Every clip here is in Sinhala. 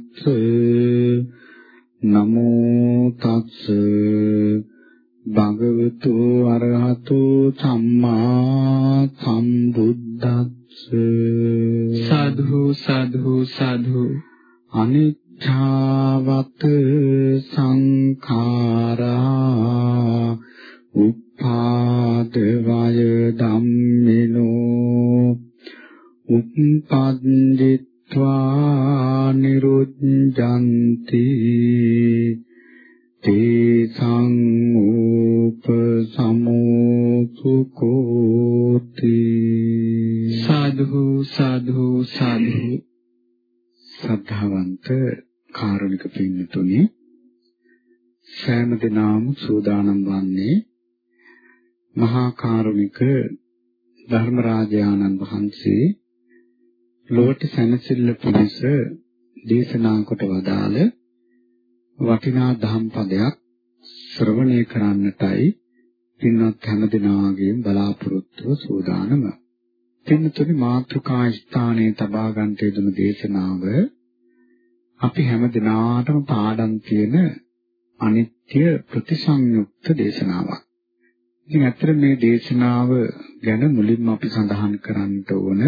සම්බුද්දස්ස නමෝ තස්ස භගවතු අරහතු සම්මා සම්බුද්දස්ස සාධු සාධු සාධු අනිච්ඡාවත සංඛාරා උපාද වය ධම්මිනෝ උප්පද්දිත්වා නිරුද්ධಂತಿ තේසං උපසමෝසුකෝති සාධු සාධු සාධු සද්ධාවන්ත කාරුණික පින්නතුනි සෑම දිනම සූදානම් වන්නේ මහා කාරුණික ධර්මරාජානන් වහන්සේ ලෝට සැනසෙල්ල පිණිස දේශනා කොට වදාළ වටිනා ධම් පදයක් ශ්‍රවණය කරන්නටයි පින්වත් හැම දිනාගේම බලාපොරොත්තුව සූදානම. පින්තුනි මාතෘකා ස්ථානයේ තබා ගන්නට යෙදුන දේශනාව අපි හැම දිනාටම පාඩම් තියෙන අනිත්‍ය ප්‍රතිසංයුක්ත දේශනාවක්. ඉතින් ඇත්තට මේ දේශනාව ගැන මුලින්ම අපි සඳහන් කරන්න ඕන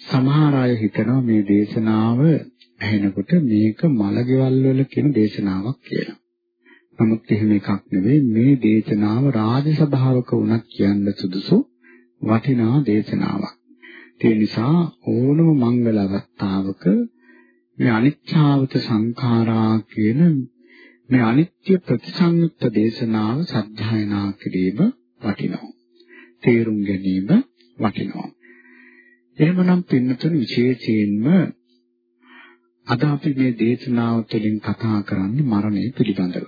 සමහර අය හිතනවා මේ දේශනාව ඇහෙනකොට මේක මලගෙවල් වල කියන දේශනාවක් කියලා. නමුත් එහෙම එකක් නෙවෙයි මේ දේශනාව රාජසභාවක වුණත් කියන්න සුදුසු වටිනා දේශනාවක්. ඒ නිසා ඕනම මංගල අවස්ථාවක මේ අනිච්ඡාවත සංඛාරා කියන මේ අනිත්‍ය ප්‍රතිසංයුක්ත දේශනාව සත්‍යයනා කිරීම වටිනවා. තේරුම් ගැනීම වටිනවා. එහෙමනම් පින්නතුන් විශේෂයෙන්ම අද අපි මේ දේශනාව තුළින් කතා කරන්නේ මරණය පිළිබඳව.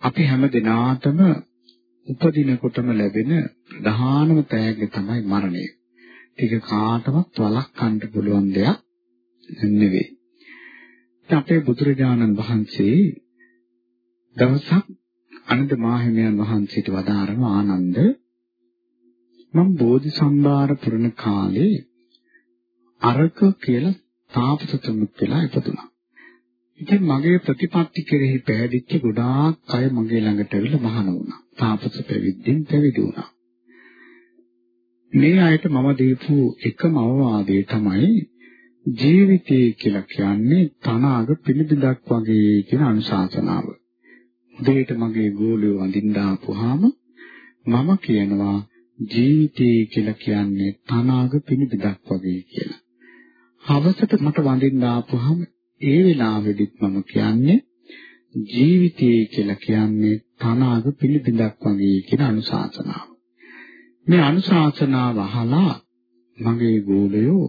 අපි හැම දිනාටම උපදිනකොටම ලැබෙන ප්‍රධානම තෑග්ග තමයි මරණය. ඒක කාටවත් වළක්වන්න පුළුවන් දෙයක් නෙවෙයි. අපේ බුදුරජාණන් වහන්සේ දවසක් අනන්ත මාහිමියන් වහන්සේට වදාරන ආනන්ද මම බෝධි සම්භාර පුරණ කාලේ අරක කියලා තාපසතුමුත් වෙලා ඉපදුනා. ඉතින් මගේ ප්‍රතිපත්ති කෙරෙහි පැහැදිච්ච ගොඩාක් අය මගේ ළඟට ඇවිල්ලා මහාන වුණා. තාපස පැවිද්දෙන් පැවිදි වුණා. මේ අයට මම දීපු එකම අවවාදය තමයි ජීවිතය කියලා කියන්නේ තනාග පිළිබිදක් වගේ කියන අනුශාසනාව. උදේට මගේ ගෝලියෝ වඳින්න ආපුවාම මම කියනවා ජීවිතය කියලා කියන්නේ තනාග පිළිබිදක් වගේ කියලා. හවසට මට වඳින්න ආපුවාම ඒ වෙලාවෙදිත් මම කියන්නේ ජීවිතය කියලා කියන්නේ තනාග පිළිබිදක් වගේ කියන අනුශාසනාව. මේ අනුශාසනාව අහලා මගේ ගෝලයෝ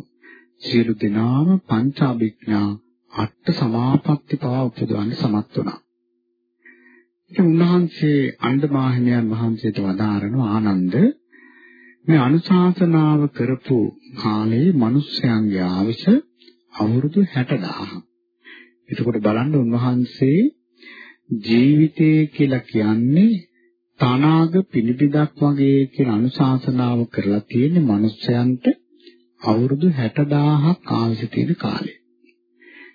සියලු දෙනාම පංචාභිඥා අට සමාපatti පවා උපදවන්න සමත් වුණා. ඉතින් උන්වහන්සේ අණ්ඩමාහිමියන් වහන්සේට වදාරන ආනන්ද මේ අනුශාසනාව කරපු කාලේ මිනිස්යන්ගේ ආවශ අවුරුදු 60000. එතකොට බලන්න උන්වහන්සේ ජීවිතය කියලා කියන්නේ තනාග පිළිබිදක් වගේ කියන අනුශාසනාව කරලා තියෙන මිනිස්යන්ට අවුරුදු 60000ක් ආයුෂ තියෙන කාලේ.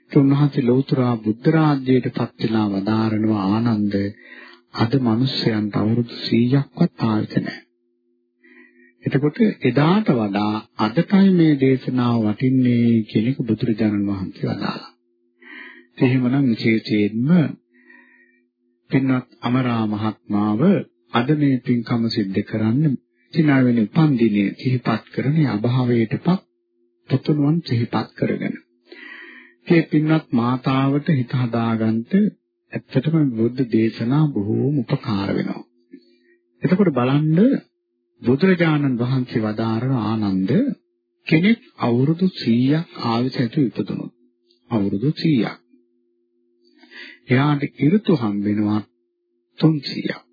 ඒ උන්වහන්සේ ලෞතර බුද්ධ රාජ්‍යයට පත් වෙලා වදාරනවා ආනන්ද අද මිනිස්යන්ට අවුරුදු 100ක්වත් ආයුෂ නැහැ. එතකොට එදාට වඩා අදටයි මේ දේශනාව වටින්නේ කියන එක බුදුරජාණන් වහන්සේ වදාළා. එහෙමනම් විශේෂයෙන්ම පින්වත් අමරා මහත්මාව අද මේ පින්කම සිද්ධ කරන්න සිනාවෙන උපන්දිනය සිහිපත් කරන අභාවයටපත් පුතුණුවන් සිහිපත් කරගෙන මේ පින්වත් මාතාවට හිත හදාගන්න ඇත්තටම බුද්ධ දේශනා බොහෝම උපකාර වෙනවා. එතකොට බලන්න බුදුරජාණන් වහන්සේ වදාරන ආනන්ද කෙනෙක් අවුරුදු 100ක් ආයුෂ ඇති ඉපදුනොත් අවුරුදු 100ක් එයාට ඍතු හම් වෙනවා 300ක්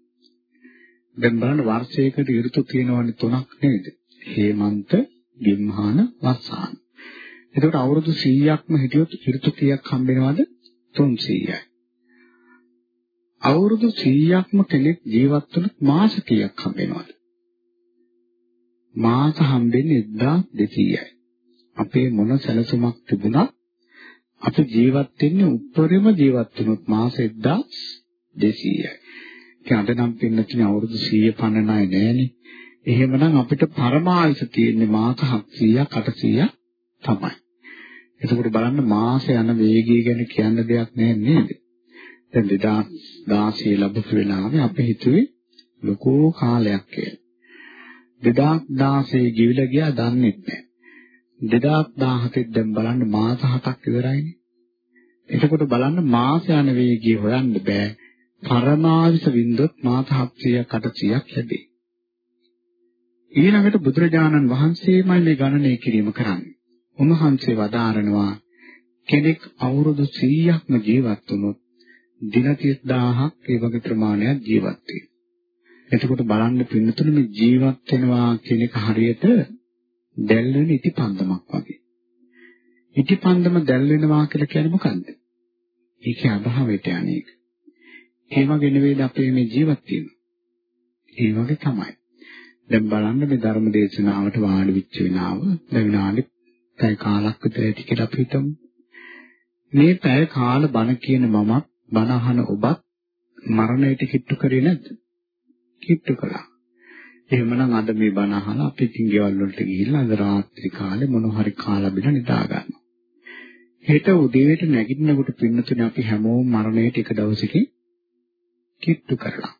දැන් බලන්න වර්ෂයකට ඍතු තියෙනවනේ තුනක් නේද? හේමන්ත ගිම්හාන වස්සාන. එතකොට අවුරුදු 100ක්ම හිටියොත් ඍතු කීයක් හම් වෙනවද? 300යි අවුරුදු 100ක්ම කෙනෙක් ජීවත් වුණොත් මාස කීයක් හම් වෙනවද? මාස හම්බෙන්නේ 1200යි. අපේ මොන සැලසුමක් තිබුණත් අපි ජීවත් වෙන්නේ උඩරිම ජීවත් වුණොත් මාස 1200යි. ඉතින් අද නම් පින්නතින අවුරුදු 100 පන්නනයි නෑනේ. එහෙමනම් අපිට පරමායස තියෙන්නේ මාස 700ක් 800ක් තමයි. එතකොට බලන්න මාස යන වේගය ගැන කියන්න දෙයක් නෑ නේද? දැන් 2016 ලැබපු වෙලාවේ අපි හිතුවේ ලොකෝ කාලයක් කියලා. 2016 ගිවිලා ගියා දන්නේ නැහැ. 2017 දැන් බලන්න මාස 7ක් ඉවරයිනේ. එතකොට බලන්න මාස යන වේගය හොයන්න බෑ. පරමාවිස වින්දොත් මාස 700ක් 800ක් ලැබේ. ඊළඟට බුදුරජාණන් වහන්සේමයි මේ ගණනය කිරීම කරන්නේ. උන්වහන්සේ වදාරනවා කෙනෙක් අවුරුදු 100ක්ම ජීවත් වුණොත් දින 30000ක් ඒ වගේ ප්‍රමාණයක් ජීවත් වෙයි. එතකොට බලන්න පින්නතුනේ මේ ජීවත් වෙනවා කියන එක හරියට දැල් වෙන ඉටිපන්දමක් වගේ. ඉටිපන්දම දැල් වෙනවා කියලා කියන්නේ මොකන්ද? ඒකේ අභාවයට අනේක. ඒ වගේ නෙවෙයිද අපේ මේ ජීවත් වීම. ඒ වගේ තමයි. දැන් බලන්න මේ ධර්ම දේශනාවට වාඩි වෙච්ච වෙනාව දැන් විනාඩි පැය කාලක් විතර ඇති කියලා අපි හිතමු. මේ පැය කාල බණ කියන මමත් බණ අහන ඔබත් මරණයට කිට්ටු කරේ නැද්ද? කිට්ටු කළා. එහෙමනම් අද මේ බණ අහලා අපි ඉතින් ගෙවල් වලට ගිහිල්ලා අද රාත්‍රී කාලේ මොන හරි කාලා බිලා නිදා ගන්නවා. හෙට උදේට නැගිටිනකොට පින්නතුනේ අපි හැමෝම මරණයට එක දවසකින් කිට්ටු කරලා.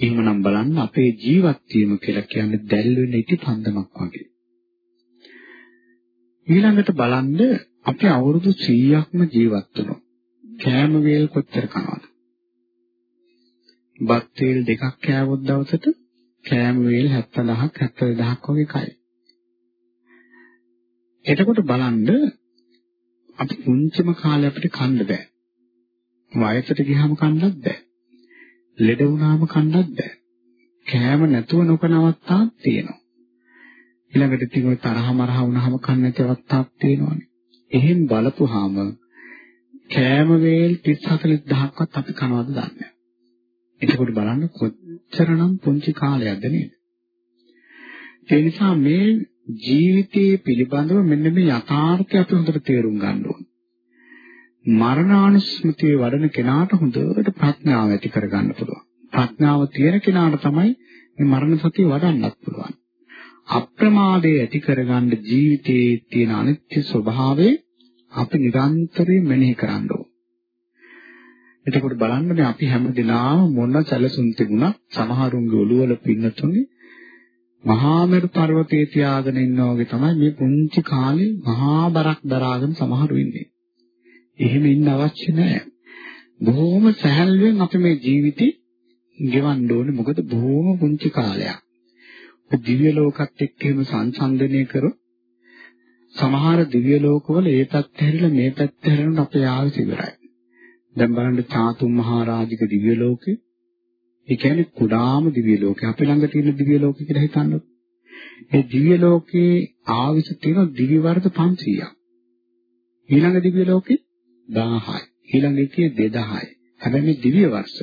එහෙමනම් බලන්න අපේ ජීවත් වීම කියලා කියන්නේ දැල් වෙන ඉටි පන්දමක් වගේ. ඊළඟට බලන්න අපි අවුරුදු 100ක්ම ජීවත් වෙනවා. කෑම වේල් කොච්චර කනවද? බත් වේල් දෙකක් කෑවොත් දවසට කෑම වේල් 70000ක් 70000ක් වගේ කයි. එතකොට බලන්න අපි පුංචිම කාලේ අපිට කන්න බෑ. වයසට ගියාම කන්නත් බෑ. ලෙඩ වුණාම කන්නත් බෑ. කෑම නැතුව නොකන අවස්ථාවක් තියෙනවා. ඊළඟට ඉතින් ඔය තරහ මරහ වුණාම කන්න නැති අවස්ථාවක් තියෙනවානේ. එහෙන් බලපුවාම කෑම වේල් 30 40000ක්වත් අපි කනවද දන්නේ නැහැ. එතකොට බලන්න කොච්චරනම් පුංචි කාලයක්ද නේද? ඒ නිසා මේ ජීවිතයේ පිළිබඳව මෙන්න මේ යථාර්ථය අපි හොඳට තේරුම් ගන්න ඕන. මරණානුස්මතිය වඩන කෙනාට හොඳට ප්‍රඥාව ඇති කරගන්න පුළුවන්. ප්‍රඥාව තියෙන කෙනාට තමයි මේ මරණ සතිය වඩන්නත් පුළුවන්. අප්‍රමාදයේ ඇති කරගන්න ජීවිතයේ තියෙන අනිත්‍ය ස්වභාවය අපි නිරන්තරයෙන් මෙනෙහි කරන්න ඕන. එතකොට බලන්න මේ අපි හැමදෙනාම මොන සැලසුම් තිබුණත් සමහරුන්ගේ ඔළුවල පින්නතුනේ මහා මෙරු පර්වතයේ තියාගෙන ඉන්නා වගේ තමයි මේ පුංචි කාලේ මහා බරක් දරාගෙන සමහරු ඉන්නේ. එහෙම ඉන්න අවශ්‍ය නැහැ. බොහොම සැහැල්ලුවෙන් අපි මේ ජීවිතේ ගෙවන්න ඕනේ. මොකද බොහොම පුංචි කාලයක්. දිව්‍ය ලෝකත් එක්ක එහෙම සංසන්දනය කරොත් සමහර දිව්‍ය ලෝකවල ඒ පැත්ත හැරිලා මේ පැත්ත හැරෙනකොට අපේ ආයුෂ ඉවරයි. දැන් බලන්න චාතුම් මහරජික දිව්‍ය ලෝකේ ඒ කියන්නේ කුඩාම දිව්‍ය ලෝකේ අපි ළඟ තියෙන දිව්‍ය ලෝකේ කියලා හිතන්නකො. ඒ දිව්‍ය ලෝකේ ආවිස තියෙන දිව්‍ය වර්ග 500ක්. ඊළඟ දිව්‍ය ලෝකේ 1000යි. ඊළඟ එකේ 2000යි. හැබැයි මේ දිව්‍ය වර්ෂ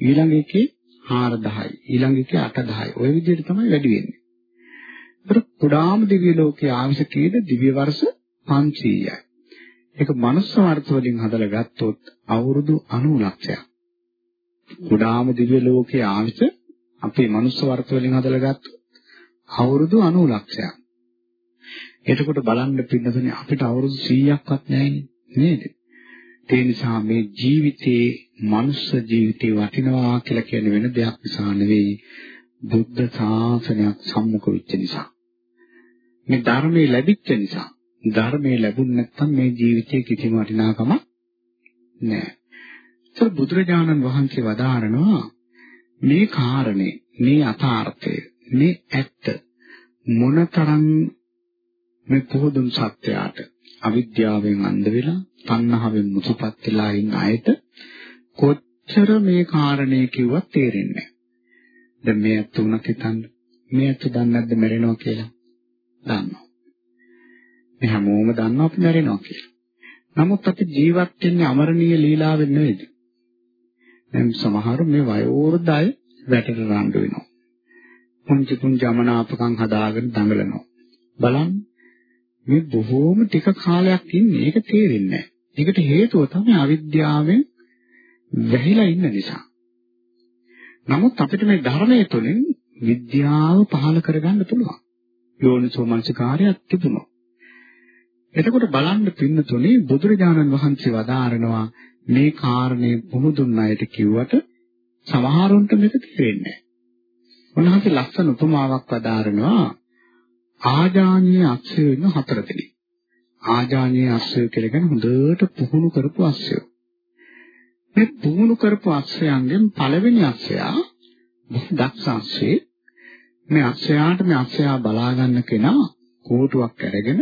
ඊළඟ එකේ 4000යි. ඊළඟ එකේ 8000යි. ওই විදිහට තමයි වැඩි වෙන්නේ. ඒත් කුඩාම දිව්‍ය ලෝකයේ ආවිස කීයද දිව්‍ය වර්ෂ 500යි. ඒක මනුස්ස වර්ථ වලින් හදලා ගත්තොත් අවුරුදු 90 ලක්ෂයක්. කුඩාම දිව්‍ය ලෝකයේ ආවිස අපේ මනුස්ස වර්ථ වලින් හදලා ගත්තොත් අවුරුදු 90 ලක්ෂයක්. එතකොට බලන්න පින්නතුනේ අපිට අවුරුදු 100ක්වත් නැහැ නේද? ඒ නිසා මේ ජීවිතේ මනුස්ස ජීවිතේ වටිනවා කියලා කියන වෙන දෙයක් නිසා නෙවෙයි බුද්ධ ශාසනයක් සම්මුඛ වෙච්ච නිසා. මේ ධර්මයේ ලැබිච්ච නිසා. ධර්මයේ ලැබුණ නැත්නම් මේ ජීවිතේ කිසිම වටිනාකමක් නැහැ. ඒක බුදුරජාණන් වහන්සේ වදාරනවා මේ කාරණේ මේ අතාර්ථය මේ ඇත්ත මොනතරම් මේ පොදුන් සත්‍යයට අවිද්‍යාවෙන් අන්ධ වෙලා තණ්හාවෙන් මුසුපත් වෙලා ඉන්න අයට කොච්චර මේ කාරණේ කිව්වත් තේරෙන්නේ නැහැ. දැන් මේ ඇත්ත උනත් හිතන්න මේ ඇත්ත දන්නේ නැද්ද මැරෙනවා කියලා? දන්නවා. මේ හැමෝම දන්නවා අපි මැරෙනවා කියලා. නමුත් අපි ජීවත් වෙන්නේ අමරණීය ලීලාවෙන් නෙවෙයි. දැන් සමහර මේ වයෝවෘද්ධ අය වැටට රණ්ඩු වෙනවා. පුංචි පුංචි අමනාපකම් හදාගෙන දඟලනවා. බලන්න මේ බොහෝම ටික කාලයක් ඉන්නේ ඒක තේරෙන්නේ නැහැ. ඒකට හේතුව තමයි අවිද්‍යාවෙන් වැහිලා ඉන්න නිසා. නමුත් අපිට මේ ධර්මයේ තුලින් විද්‍යාව පහළ කරගන්න පුළුවන්. යෝනිසෝ මනසිකාරයක් තිබුණා. එතකොට බලන්න පින්නතුනේ බුදුරජාණන් වහන්සේ වදාරනවා මේ කාරණේ පුහුදුන් අයට කිව්වට සමහරුන්ට මේක තේරෙන්නේ නැහැ. උන්වහන්සේ ලස්සන උපමාවක් වදාරනවා ආජානීය අක්ෂය වෙන හතර දෙනෙක්. ආජානීය අක්ෂය කියලා කියන්නේ හොඳට පුහුණු කරපු අක්ෂය. මේ පුහුණු කරපු අක්ෂයන්ගෙන් පළවෙනි අක්ෂයා දක්ෂ අක්ෂේ මේ අක්ෂයාට මේ අක්ෂයා බලා ගන්න කෙනා කෝටුවක් අරගෙන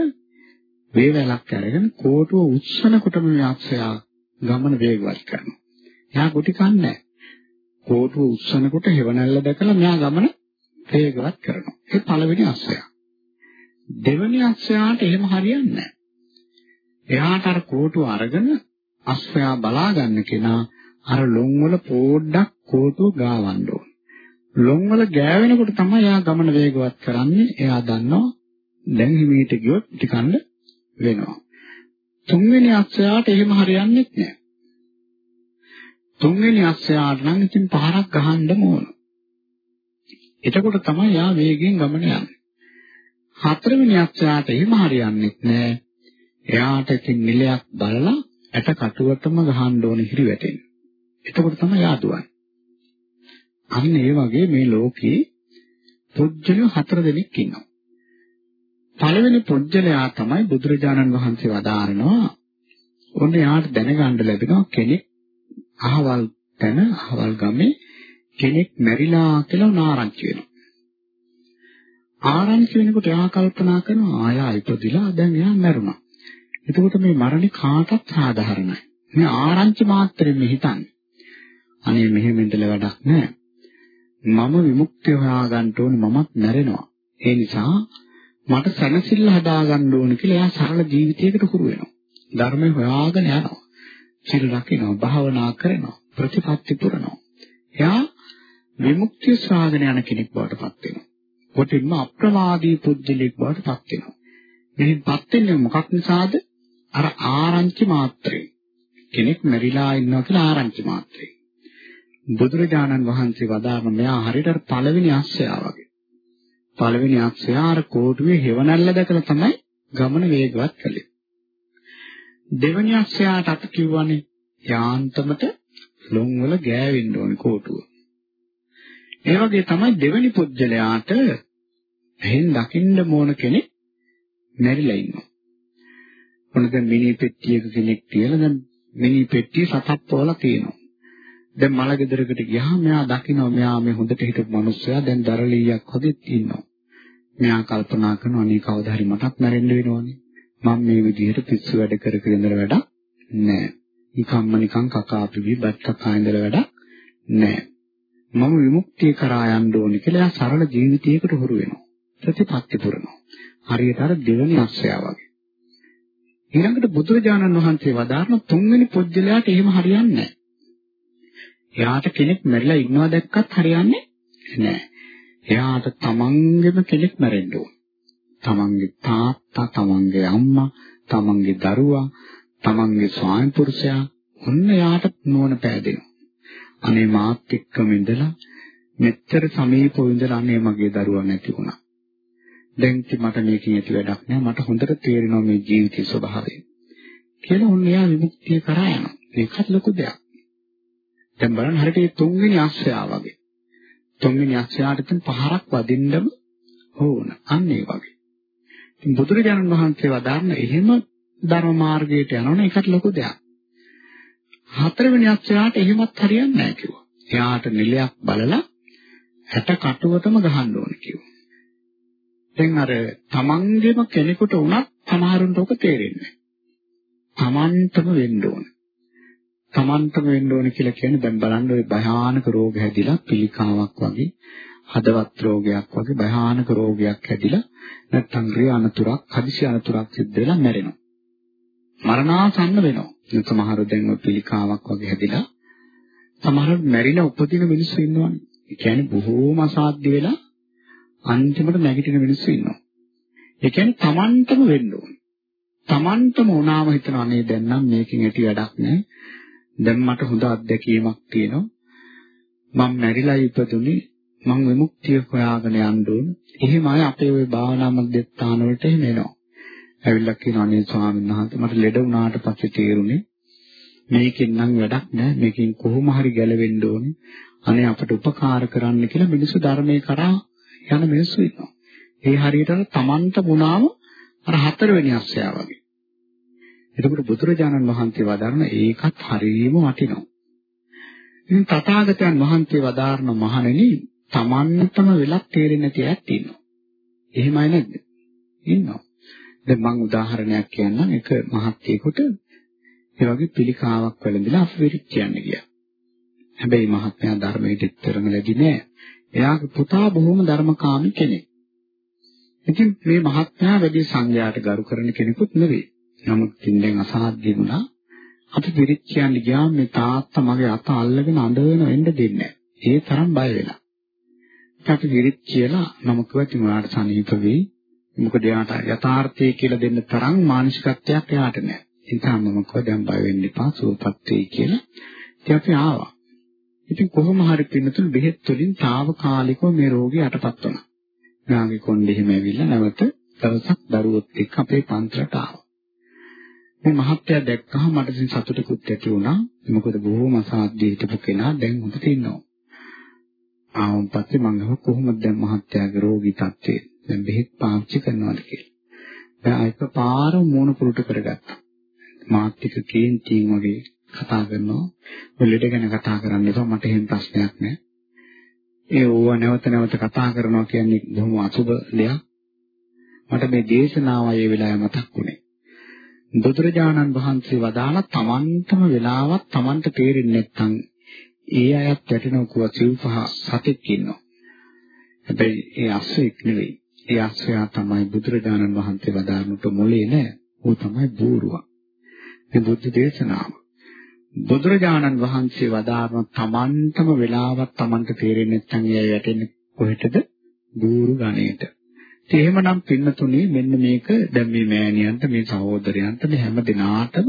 වේවැලක් අරගෙන කෝටුව උස්සනකොටම මේ අක්ෂයා ගමන වේගවත් කරනවා. එයා කුටි කන්නේ කෝටුව උස්සනකොට හෙවණැල්ල දැකලා මෙයා ගමන වේගවත් කරනවා. ඒ පළවෙනි අක්ෂයා. දෙවෙනි අක්ෂයාට එහෙම හරියන්නේ නැහැ. එයාට අර කෝටුව අරගෙන අක්ෂයා බලා ගන්න කෙනා අර ලොන් වල පොඩ්ඩක් කෝටුව ගාවන්න ඕන. ලොන් වල ගෑවෙනකොට තමයි එයා ගමන වේගවත් කරන්නේ. එයා දන්නවා දැන් හිමීට ගියොත් ටිකන්න වෙනවා. තුන්වෙනි අක්ෂයාට එහෙම හරියන්නේ නැහැ. තුන්වෙනි අක්ෂයාට නම් ඉතින් පහරක් ගහන්න ඕන. එතකොට තමයි යා වේගෙන් ගමන යන්නේ. හතරවෙනි අක්ෂයාට එහෙම හරියන්නේ නැහැ. එයාට ඉතින් නිලයක් බලලා ඇට කටුවටම ගහන්න ඕන හිරි වැටෙන්නේ. එතකොට තමයි යා දුවන්නේ. අන්න ඒ වගේ මේ ලෝකේ පුජ්‍යල හතර දෙනෙක් ඉන්නවා. පළවෙනි පුජ්‍යලයා තමයි බුදුරජාණන් වහන්සේ වදාරනවා. ඔන්න යාට දැනගන්න ලැබෙනවා කෙනෙක් අහවල් තැන අහවල් ගමේ කෙනෙක් මැරිලා කියලා නාරංචි වෙනවා. ආරංචි වෙනකොට එයා කල්පනා කරනවා ආයා ඉපදිලා දැන් එයා මැරුණා. එතකොට මේ මරණේ කාටත් සාධාරණයි. මේ ආරංචි මාත්‍රෙම හිතන්නේ. අනේ මෙහෙම ඉඳලා වැඩක් නැහැ. මම විමුක්තිය හොයාගන්න ඕනේ මමත් මැරෙනවා. ඒ නිසා මට සැනසෙල්ල හදාගන්න ඕනේ කියලා එයා සරල ජීවිතයකට හුරු වෙනවා. ධර්මය හොයාගෙන යනවා. සිල් රකින්නවා, භාවනා කරනවා, ප්‍රතිපත්ති පුරනවා. එයා විමුක්තිය සාගෙන යන කෙනෙක් බවට පත් වෙනවා. කොටින්ම අප්‍රමාදී පුද්ගලෙක් බවට පත් වෙනවා. මෙහිපත් වෙන්නේ මොකක් නිසාද? අර ආරංචි මාත්‍රේ. කෙනෙක් මැරිලා ඉන්නවා කියලා ආරංචි මාත්‍රේ. බුදුරජාණන් වහන්සේ වදාම මෙයා හරියට පළවෙනි අස්සයා වගේ. පළවෙනි අස්සයා අර කෝටුවේ හෙවණැල්ල දැකලා තමයි ගමන වේගවත් කළේ. දෙවෙනි අස්සයාට අත කිව්වනේ යාන්තමට ලොන් වල ගෑවෙන්න ඕනේ කෝටුව. ඒ වගේ තමයි දෙවෙනි පුජ්‍යලයාට එහෙන් දකින්න ඕන කෙනෙක් මැරිලා ඉන්නවා. මොනද මිනි පෙට්ටියක කෙනෙක් තියලා දැන් මිනි පෙට්ටිය සතප්පවලා තියෙනවා. දැන් මල ගෙදරකට ගියාම මෙයා දකිනවා මෙයා මේ හොඳට හිටපු මිනිස්සයා දැන් දරලියක් හොදෙත් ඉන්නවා. මෙයා කල්පනා කරනවා අනේ කවදා හරි මටත් මැරෙන්න වෙනවනේ. මම මේ විදිහට පිස්සු වැඩ කර කර ඉඳලා වැඩක් නැහැ. නිකම්ම නිකම් කකා පිවි බත් කකා ඉඳලා වැඩක් නැහැ. මම විමුක්තිය කරා යන්න ඕනේ කියලා සරල ජීවිතයකට හුරු වෙනවා. ප්‍රතිපත්ති පුරනවා. හරියට අර දෙවනි අක්ෂයා වගේ. ඊළඟට බුදුරජාණන් වහන්සේ වදාारण තුන්වෙනි පොජ්ජලයාට එහෙම හරියන්නේ නැහැ. එයාට කෙනෙක් මැරිලා ඉන්නවා දැක්කත් හරියන්නේ නැහැ. එයාට තමන්ගේම කෙනෙක් මැරෙන්න ඕන. තමන්ගේ තාත්තා, තමන්ගේ අම්මා, තමන්ගේ දරුවා, තමන්ගේ ස්වාමි පුරුෂයා ඔන්න එයාට නෝන පෑදෙනවා. අනේ මාත් එක්කම ඉඳලා මෙච්චර සමීපව ඉඳලා අනේ මගේ දරුවා නැති වුණා. දැන් ඉතින් මට මේකෙන් ඇති වැඩක් නෑ මට හොඳට තේරෙනවා මේ ජීවිතයේ ස්වභාවය කියලා ඔන්න එයා විමුක්තිය කරා යනවා ඒකත් ලොකු දෙයක් දැන් බලන්න හරියට මේ තුන්වෙනි අක්ෂයා වගේ. තුන්වෙනි අක්ෂයාට ඉතින් පහරක් වදින්නම ඕන. අන්න ඒ වගේ. ඉතින් බුදුරජාණන් වහන්සේ වදාන්න එහෙම ධර්ම මාර්ගයට යනවනේ ඒකට ලොකු දෙයක්. හතරවෙනි අක්ෂයාට එහෙමත් හරියන්නේ නැහැ කිව්වා. එයාට නිලයක් බලලා හැට කටුවටම ගහන්න ඕන කිව්වා. දැන් අර තමන්ගේම කෙනෙකුට වුණත් සමහරුන්ට ඔක තේරෙන්නේ තමන්ටම වෙන්න ඕන. තමන්ටම වෙන්න ඕන කියලා කියන්නේ දැන් බලන්න ওই භයානක රෝග හැදිලා පිළිකාවක් වගේ හදවත් රෝගයක් වගේ භයානක රෝගයක් හැදිලා නැත්තම් ක්‍රිය අනතුරක් හදිසි අනතුරක් සිද්ධ වෙලා මැරෙනවා. මරණාසන්න වෙනවා. සමහර දැන් ඔය පිළිකාවක් වගේ හැදිලා සමහර මැරිලා උපදින මිනිස්සු ඉන්නවනේ. ඒ කියන්නේ බොහෝම අසාධ්‍ය වෙලා අන්තිමට නැගිටින මිනිස්සු ඉන්නවා. ඒ කියන්නේ Tamanටම වෙන්න ඕනේ. Tamanටම උනාම හිතනවා නේ දැන් නම් මේකෙන් ඇති වැඩක් නැහැ. දැන් මට හොඳ අත්දැකීමක් තියෙනවා. මම මැරිලා ඉපදුනේ මම විමුක්තිය හොයාගෙන යන්න ඕන. එහෙම අය අපේ ওই භාවනා මධ්‍යස්ථාන වලට එහෙම එනවා. ඇවිල්ලා කියනවා නේ ස්වාමීන් වහන්සේ මට ලෙඩ වුණාට පස්සේ තේරුනේ මේකෙන් නම් වැඩක් නැහැ. මේකෙන් කොහොම හරි ගැලවෙන්න ඕනේ. අනේ අපට උපකාර කරන්න කියලා මිනිස්සු ධර්මයේ කරා යන මිනිස්සු ඉන්නවා. ඒ හරියට තමන්ට වුණාම අර හතරවෙනි අස්සයා වගේ. එතකොට බුදුරජාණන් වහන්සේ වදාරන ඒකත් හරියම වටිනවා. ඉතින් තථාගතයන් වහන්සේ වදාරන මහණෙනි තමන්ටම වෙලක් තේරෙන්නේ නැති ඇත් ඉන්නවා. එහෙමයි නැද්ද? ඉන්නවා. දැන් මම උදාහරණයක් කියන්නම් එක මහත්යෙකුට ඒ වගේ පිළිකාවක් වැළඳිලා අපිරිත් කියන්න ගියා. හැබැයි මහත්මයා ධර්මයට ඉතරම ලැබි නෑ. එයාගේ පුතා බොහොම ධර්මකාමී කෙනෙක්. ඉතින් මේ මහත්මයා වැඩි සංඝයාට ගරු කරන කෙනෙකුත් නෙවෙයි. නමුත් ඉතින් අසහාද්‍ය වුණා. අපි පිරිත් කියන්න ගියාම මේ තාත්තා මගේ අත අල්ලගෙන අඬන වෙන්න දෙන්නේ ඒ තරම් බය වෙලා. අපි පිරිත් කියලා නම කිව්වා ඉතින් ඔයාලට සනීප වෙයි. මොකද එයාට යථාර්ථය කියලා දෙන්න තරම් මානසිකත්වයක් එයාට නැහැ. ඒ නිසා මම කිව්වා දැන් බය වෙන්න එපා සුවපත් වෙයි කියලා. ඉතින් අපි ආවා. ඉතින් කොහොම හරි පින්නතුන් බෙහෙත් වලින් తాවකාලිකව මේ රෝගී යටපත් වුණා. නාගේ කොණ්ඩේ එහෙම ඇවිල්ලා නැවත දවසක් දරුවොත් එක්ක අපේ පන්සලට ආවා. මේ මහත්තයා දැක්කහම මට ඉතින් සතුටුකුත් ඇති වුණා. මොකද බොහොම අසාධ්‍ය හිටපු කෙනා දැන් හොඳට ඉන්නවා. ආවම පස්සේ මම අහුව කොහොමද දැන් මහත්තයාගේ රෝගී තත්ත්වය? දැන් බෙහෙත් පාවිච්චි කරනවද කියලා. දැන් අයික පාර මූණ පුරුට කරගත්තා. මාත් එක්ක කේන්තියෙන් වගේ කතා කරනවා. ඔය ගැන කතා කරන්න එපා මට එහෙම ප්‍රශ්නයක් නැහැ. ඒ ඕව නැවත නැවත කතා කරනවා කියන්නේ බොහොම අසුබ දෙයක්. මට මේ දේශනාව ඒ වෙලාවේ මතක් වුණේ. බුදුරජාණන් වහන්සේ වදාළ තමන්ටම වෙලාවක් තමන්ට තේරෙන්නේ නැත්නම් ඒ අයත් වැටෙනකුව සිව්පහ සතෙක් ඉන්නවා. හැබැයි ඒ අස්සෙක් නෙවෙයි. ඒ අස්සයා තමයි බුදුරජාණන් වහන්සේ වදාරනට මොලේ නෑ. ඌ තමයි බූරුවා. මේ බුද්ධ දේශනාව. බුදුරජාණන් වහන්සේ වදාරන තමන්ටම වෙලාවක් තමන්ට තේරෙන්නේ නැත්නම් එයා වැටෙන්නේ කොහෙටද? බూరు ගණේට. ඒ එහෙමනම් පින්නතුනේ මෙන්න මේක දැන් මේ මෑණියන්ට මේ සහෝදරයන්ට මේ හැම දිනාටම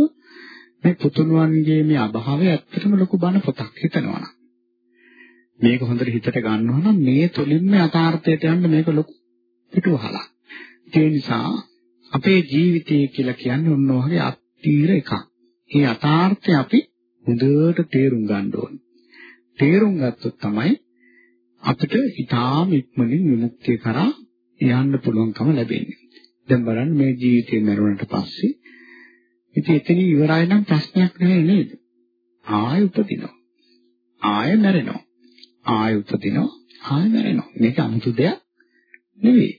මේ පුතුණුවන්ගේ මේ අභාවය ඇත්තටම ලොකු බණ පොතක් හිතනවා නම් මේක හොඳට හිතට ගන්නවා නම් මේ තුලින්ම යථාර්ථයට යන්න මේක ලොකු පිටුවහලක්. ඒ නිසා අපේ ජීවිතය කියලා කියන්නේ ඔන්න ඔයගේ අත්තිර එකක්. ඒ යථාර්ථය අපි හොඳට තේරුම් ගන්න ඕනේ. තේරුම් ගත්තොත් තමයි අපිට ඊටාම ඉක්මනින් විමුක්තිය කරා යන්න පුළුවන්කම ලැබෙන්නේ. දැන් බලන්න මේ ජීවිතේ මරුණට පස්සේ ඉතින් එතන ඉවරයි නම් ප්‍රශ්නයක් නෙවෙයි නේද? ආය උපදිනවා. ආය මැරෙනවා. ආය උපදිනවා. ආය මැරෙනවා. මේක අමුතු දෙයක් නෙවෙයි.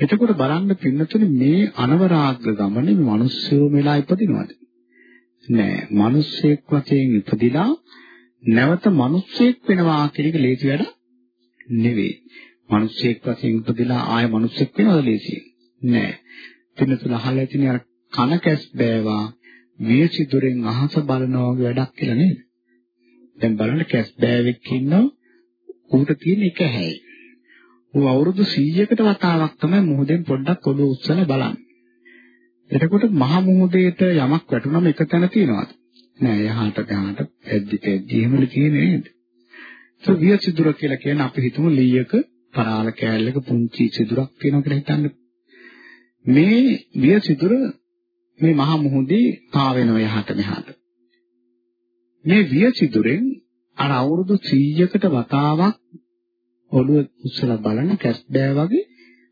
එතකොට බලන්න පින්නතුනේ මේ අනවරාග්‍ර ගමනේ මිනිස්සු මෙලා ඉපදිනවද? නෑ. මිනිස්සෙක් වශයෙන් ඉපදිලා නැවත මිනිස්සෙක් වෙනවා කියන එක ලේසි වැඩ නෙවෙයි. මිනිස්සෙක් වශයෙන් ඉපදිලා ආය මිනිස්සෙක් වෙනවද ලේසි? නෑ. පින්නතුල අහලා තියෙන අර කන කැස් බෑවා වියසිදුරෙන් අහස බලනවා වගේ වැඩක් කියලා නේද? දැන් බලන්න කැස් බෑවෙක් ඉන්නවා ඌට තියෙන එක හැයි. ඌ අවුරුදු 100කට වතාවක් තමයි මොහොතෙන් පොඩ්ඩක් ඔළුව උස්සලා බලන්නේ. එතකොට මහ මුහුදේට යමක් වැටුනම එක තැන තියනවාද? නෑ යහට ගහට පැද්දි පැද්දි එහෙමලු කියන්නේ නේද? ඒක වියසිදුර කියලා කියන්නේ අපි හිතමු ලීයක පරාල කෑල්ලක පුංචි සිදුරක් තියෙනවා කියලා හිතන්න. මේ විය සිදුර මේ මහා මුහුදේ පාවෙනවා යහට මෙහාට. මේ විය සිදුරෙන් අර අවුරුදු 100කට වතාවක් ඔළුව උස්සලා බලන කැස් බෑ වගේ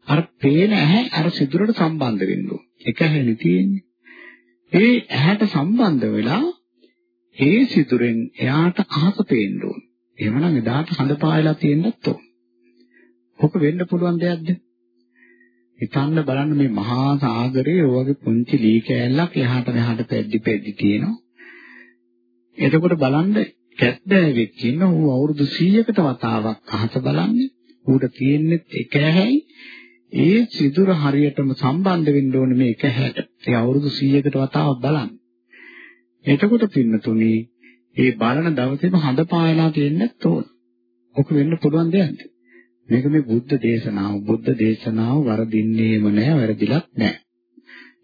අර පේන ඇහැ අර සිදුරට සම්බන්ධ වෙන්න ඕන. එක ඇහැනේ තියෙන්නේ. ඒ ඇහැට සම්බන්ධ වෙලා ඒ සිදුරෙන් එයාට අහස පේන්න ඕන. එහෙමනම් එදාට හඳ පායලා තියෙන්නත් ඕන. ඔක වෙන්න පුළුවන් දෙයක්ද? හිතන්න බලන්න මේ මහා සාගරයේ ඔය වගේ පුංචි ලී කෑල්ලක් එහාට මෙහාට පැද්දි පැද්දි තියෙනවා. එතකොට බලන්න කැත්දෑවෙක් ඉන්න ඌ අවුරුදු 100කට වතාවක් අහස බලන්නේ. ඌට තියෙන්නේ එක ඇහැයි ඒ සිදුර හරියටම සම්බන්ධ වෙන්න ඕනේ මේ එක හැට. ඒ අවුරුදු 100කට වතාවක් බලන්න. එතකොට පින්නතුනි ඒ බලන දවසේම හඳ පායලා තියෙන්නත් ඕන. ඔක වෙන්න පුළුවන් දෙයක්ද? මේක මේ බුද්ධ දේශනාව. බුද්ධ දේශනාව වරදින්නේම නෑ, වැරදිලත් නෑ.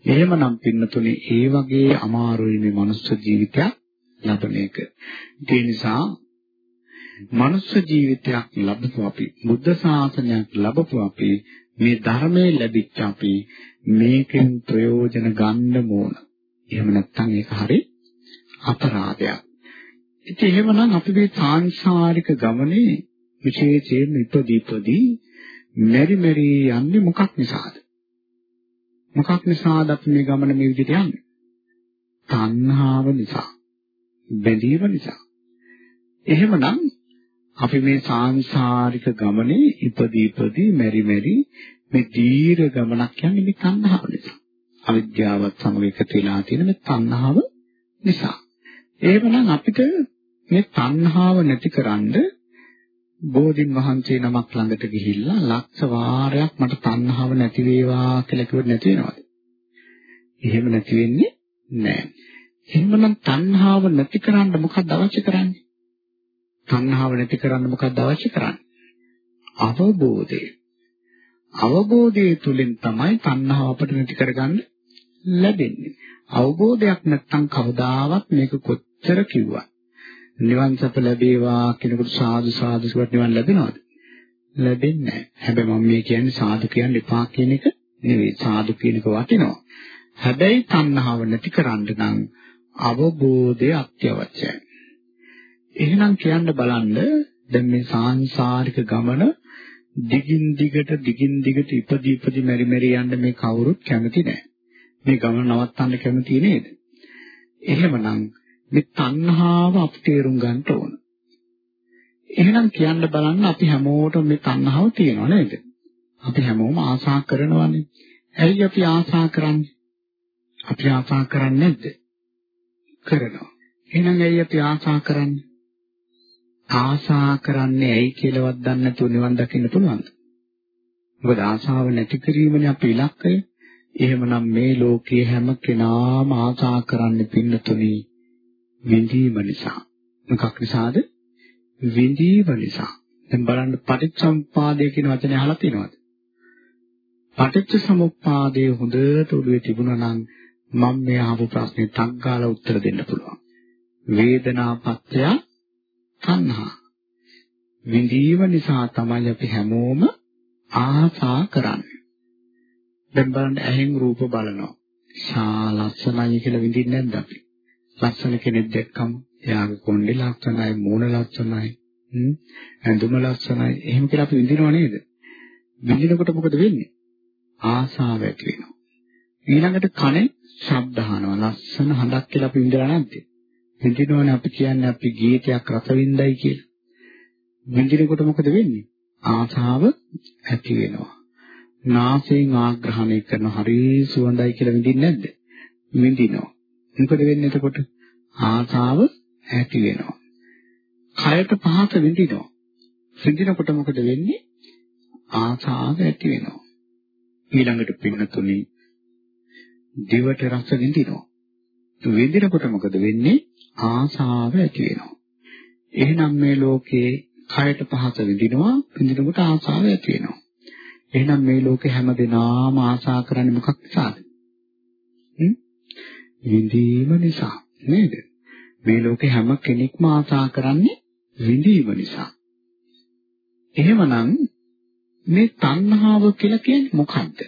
එහෙමනම් පින්නතුනි ඒ වගේ අමාරුයි මේ මනුස්ස ජීවිතයක් ලබන එක. ඒ නිසා මනුස්ස ජීවිතයක් ලැබපු අපි බුද්ධ ශාසනයක් ලැබපු අපි මේ ධර්මයේ ලැබිච්ච අපි මේකෙන් ප්‍රයෝජන ගන්න ඕන. එහෙම නැත්නම් ඒක හරි අපරාධයක්. ඉතින් එහෙමනම් අපි මේ සාංශාරික ගමනේ විශේෂයෙන් ඉපදීපදී මෙරි මෙරි යන්නේ මොකක් නිසාද? මොකක් නිසාද අපි මේ ගමන මේ විදිහට යන්නේ? තණ්හාව නිසා. බැඳීම නිසා. එහෙමනම් අපි මේ සාංශාරික ගමනේ ඉපදී ඉපදී මෙරි මෙරි මේ දීර්ඝ ගමනක් යන්නේ මේ තණ්හාව නිසා. අවිද්‍යාවත් සමග එකතු වෙලා තියෙන මේ තණ්හාව නිසා. එහෙමනම් අපිට මේ තණ්හාව නැතිකරන්න බෝධින් වහන්සේ නමක් ළඟට ගිහිල්ලා ලක්ෂ වාරයක් මට තණ්හාව නැති වේවා කියලා කිව්වොත් නැති වෙනවද? එහෙම නැති වෙන්නේ නැහැ. එහෙමනම් තණ්හාව නැති කරන්න මොකක්ද අවශ්‍ය කරන්නේ? තණ්හාව නැති කරන්න මොකක්ද අවශ්‍ය කරන්නේ? අවබෝධය. අවබෝධය තුලින් තමයි තණ්හාව අපිට නැති කරගන්න ලැබෙන්නේ. අවබෝධයක් නැත්නම් කවදාවත් මේක කොච්චර කිව්වත් නිවන් සප ලැබේවා කෙනෙකුට සාදු සාදු කියවට නිවන් ලැබෙනවද? ලැබෙන්නේ නැහැ. හැබැයි මම මේ කියන්නේ සාදු කියන්න එපා කියන එක නෙවෙයි. සාදු කියන එක වටිනවා. හැබැයි තණ්හාව නැති කරන්න නම් අවබෝධය අත්‍යවශ්‍යයි. එහෙනම් කියන්න බලන්න දැන් මේ සාංශාරික ගමන දිගින් දිගට දිගින් දිගට ඉපදි ඉපදි මෙරි මෙරි යන්න මේ කවුරුත් කැමති නැහැ. මේ ගමන නවත්තන්න කැමති නේද? එහෙමනම් මේ තණ්හාව අපි තේරුම් ගන්න ඕන. එහෙනම් කියන්න බලන්න අපි හැමෝටම මේ තණ්හාව තියෙනව නේද? අපි හැමෝම ආසා කරනවානේ. ඇයි අපි ආසා කරන්නේ? අපි ආසා කරන්නේ නැද්ද? කරනවා. එහෙනම් ඇයි අපි ආසා කරන්නේ? ආසා කරන්නේ ඇයි කියලාවත් දන්නේ නැතුව නිවන් දකින්න පුළුවන්ද? මොකද ආසාව නැති කිරීමනේ අපේ ඉලක්කය. එහෙමනම් මේ ලෝකයේ හැම කෙනාම ආසා කරන්නේ පින්නතුනි විඳීම නිසා. මොකක් නිසාද? විඳීම නිසා. දැන් බලන්න පටිච්චසමුපාදය කියන වචනේ අහලා තියෙනවද? පටිච්ච සමුප්පාදයේ හොඳට ඔළුවේ තිබුණා නම් මම මේ අහපු ප්‍රශ්නේ ටක් ගාලා උත්තර දෙන්න පුළුවන්. වේදනා පත්‍ය තණ්හා. විඳීම නිසා තමයි අපි හැමෝම ආසා කරන්නේ. දැන් බලන්න ඇහෙන් රූප බලනවා. ශා ලස්සනයි කියලා විඳින්නේ නැද්ද අපි? ලස්සන කෙනෙක් දැක්කම එයාගේ කොණ්ඩේ ලස්සනයි, මූණ ලස්සනයි, ඇඳුම ලස්සනයි. එහෙම කියලා අපි විඳිනව නේද? විඳිනකොට මොකද වෙන්නේ? ආසාව ඇති වෙනවා. ඊළඟට කනේ ශබ්ද අහනවා. ලස්සන හඬක් කියලා අපි විඳලා නැද්ද? විඳිනවනේ අපි කියන්නේ අපි ගීතයක් රස විඳයි කියලා. විඳිනකොට මොකද වෙන්නේ? ආසාව ඇති වෙනවා. නාසයෙන් ආග්‍රහණය කරන හරි සුවඳයි කියලා විඳින්නේ නැද්ද? විඳිනවා. මොකද වෙන්නේ එතකොට? ආසාව ඇති වෙනවා. කයට පහස විඳිනවා. විඳිනකොට මොකද වෙන්නේ? ආසාව ඇති වෙනවා. ඊළඟට පින්නතුනි දිවට රස විඳිනවා. විඳිනකොට මොකද වෙන්නේ? ආසාව ඇති වෙනවා. එහෙනම් මේ ලෝකේ කයට පහස විඳිනවා, විඳිනකොට ආසාව ඇති වෙනවා. එහෙනම් මේ ලෝකේ හැම දෙනාම ආසා කරන්නේ මොකක් නිසාද? හ්ම්? විඳීම නිසා නේද? මේ ලෝකේ හැම කෙනෙක්ම ආසා කරන්නේ විඳීම නිසා. එහෙමනම් මේ තණ්හාව කියලා කියන්නේ මොකද්ද?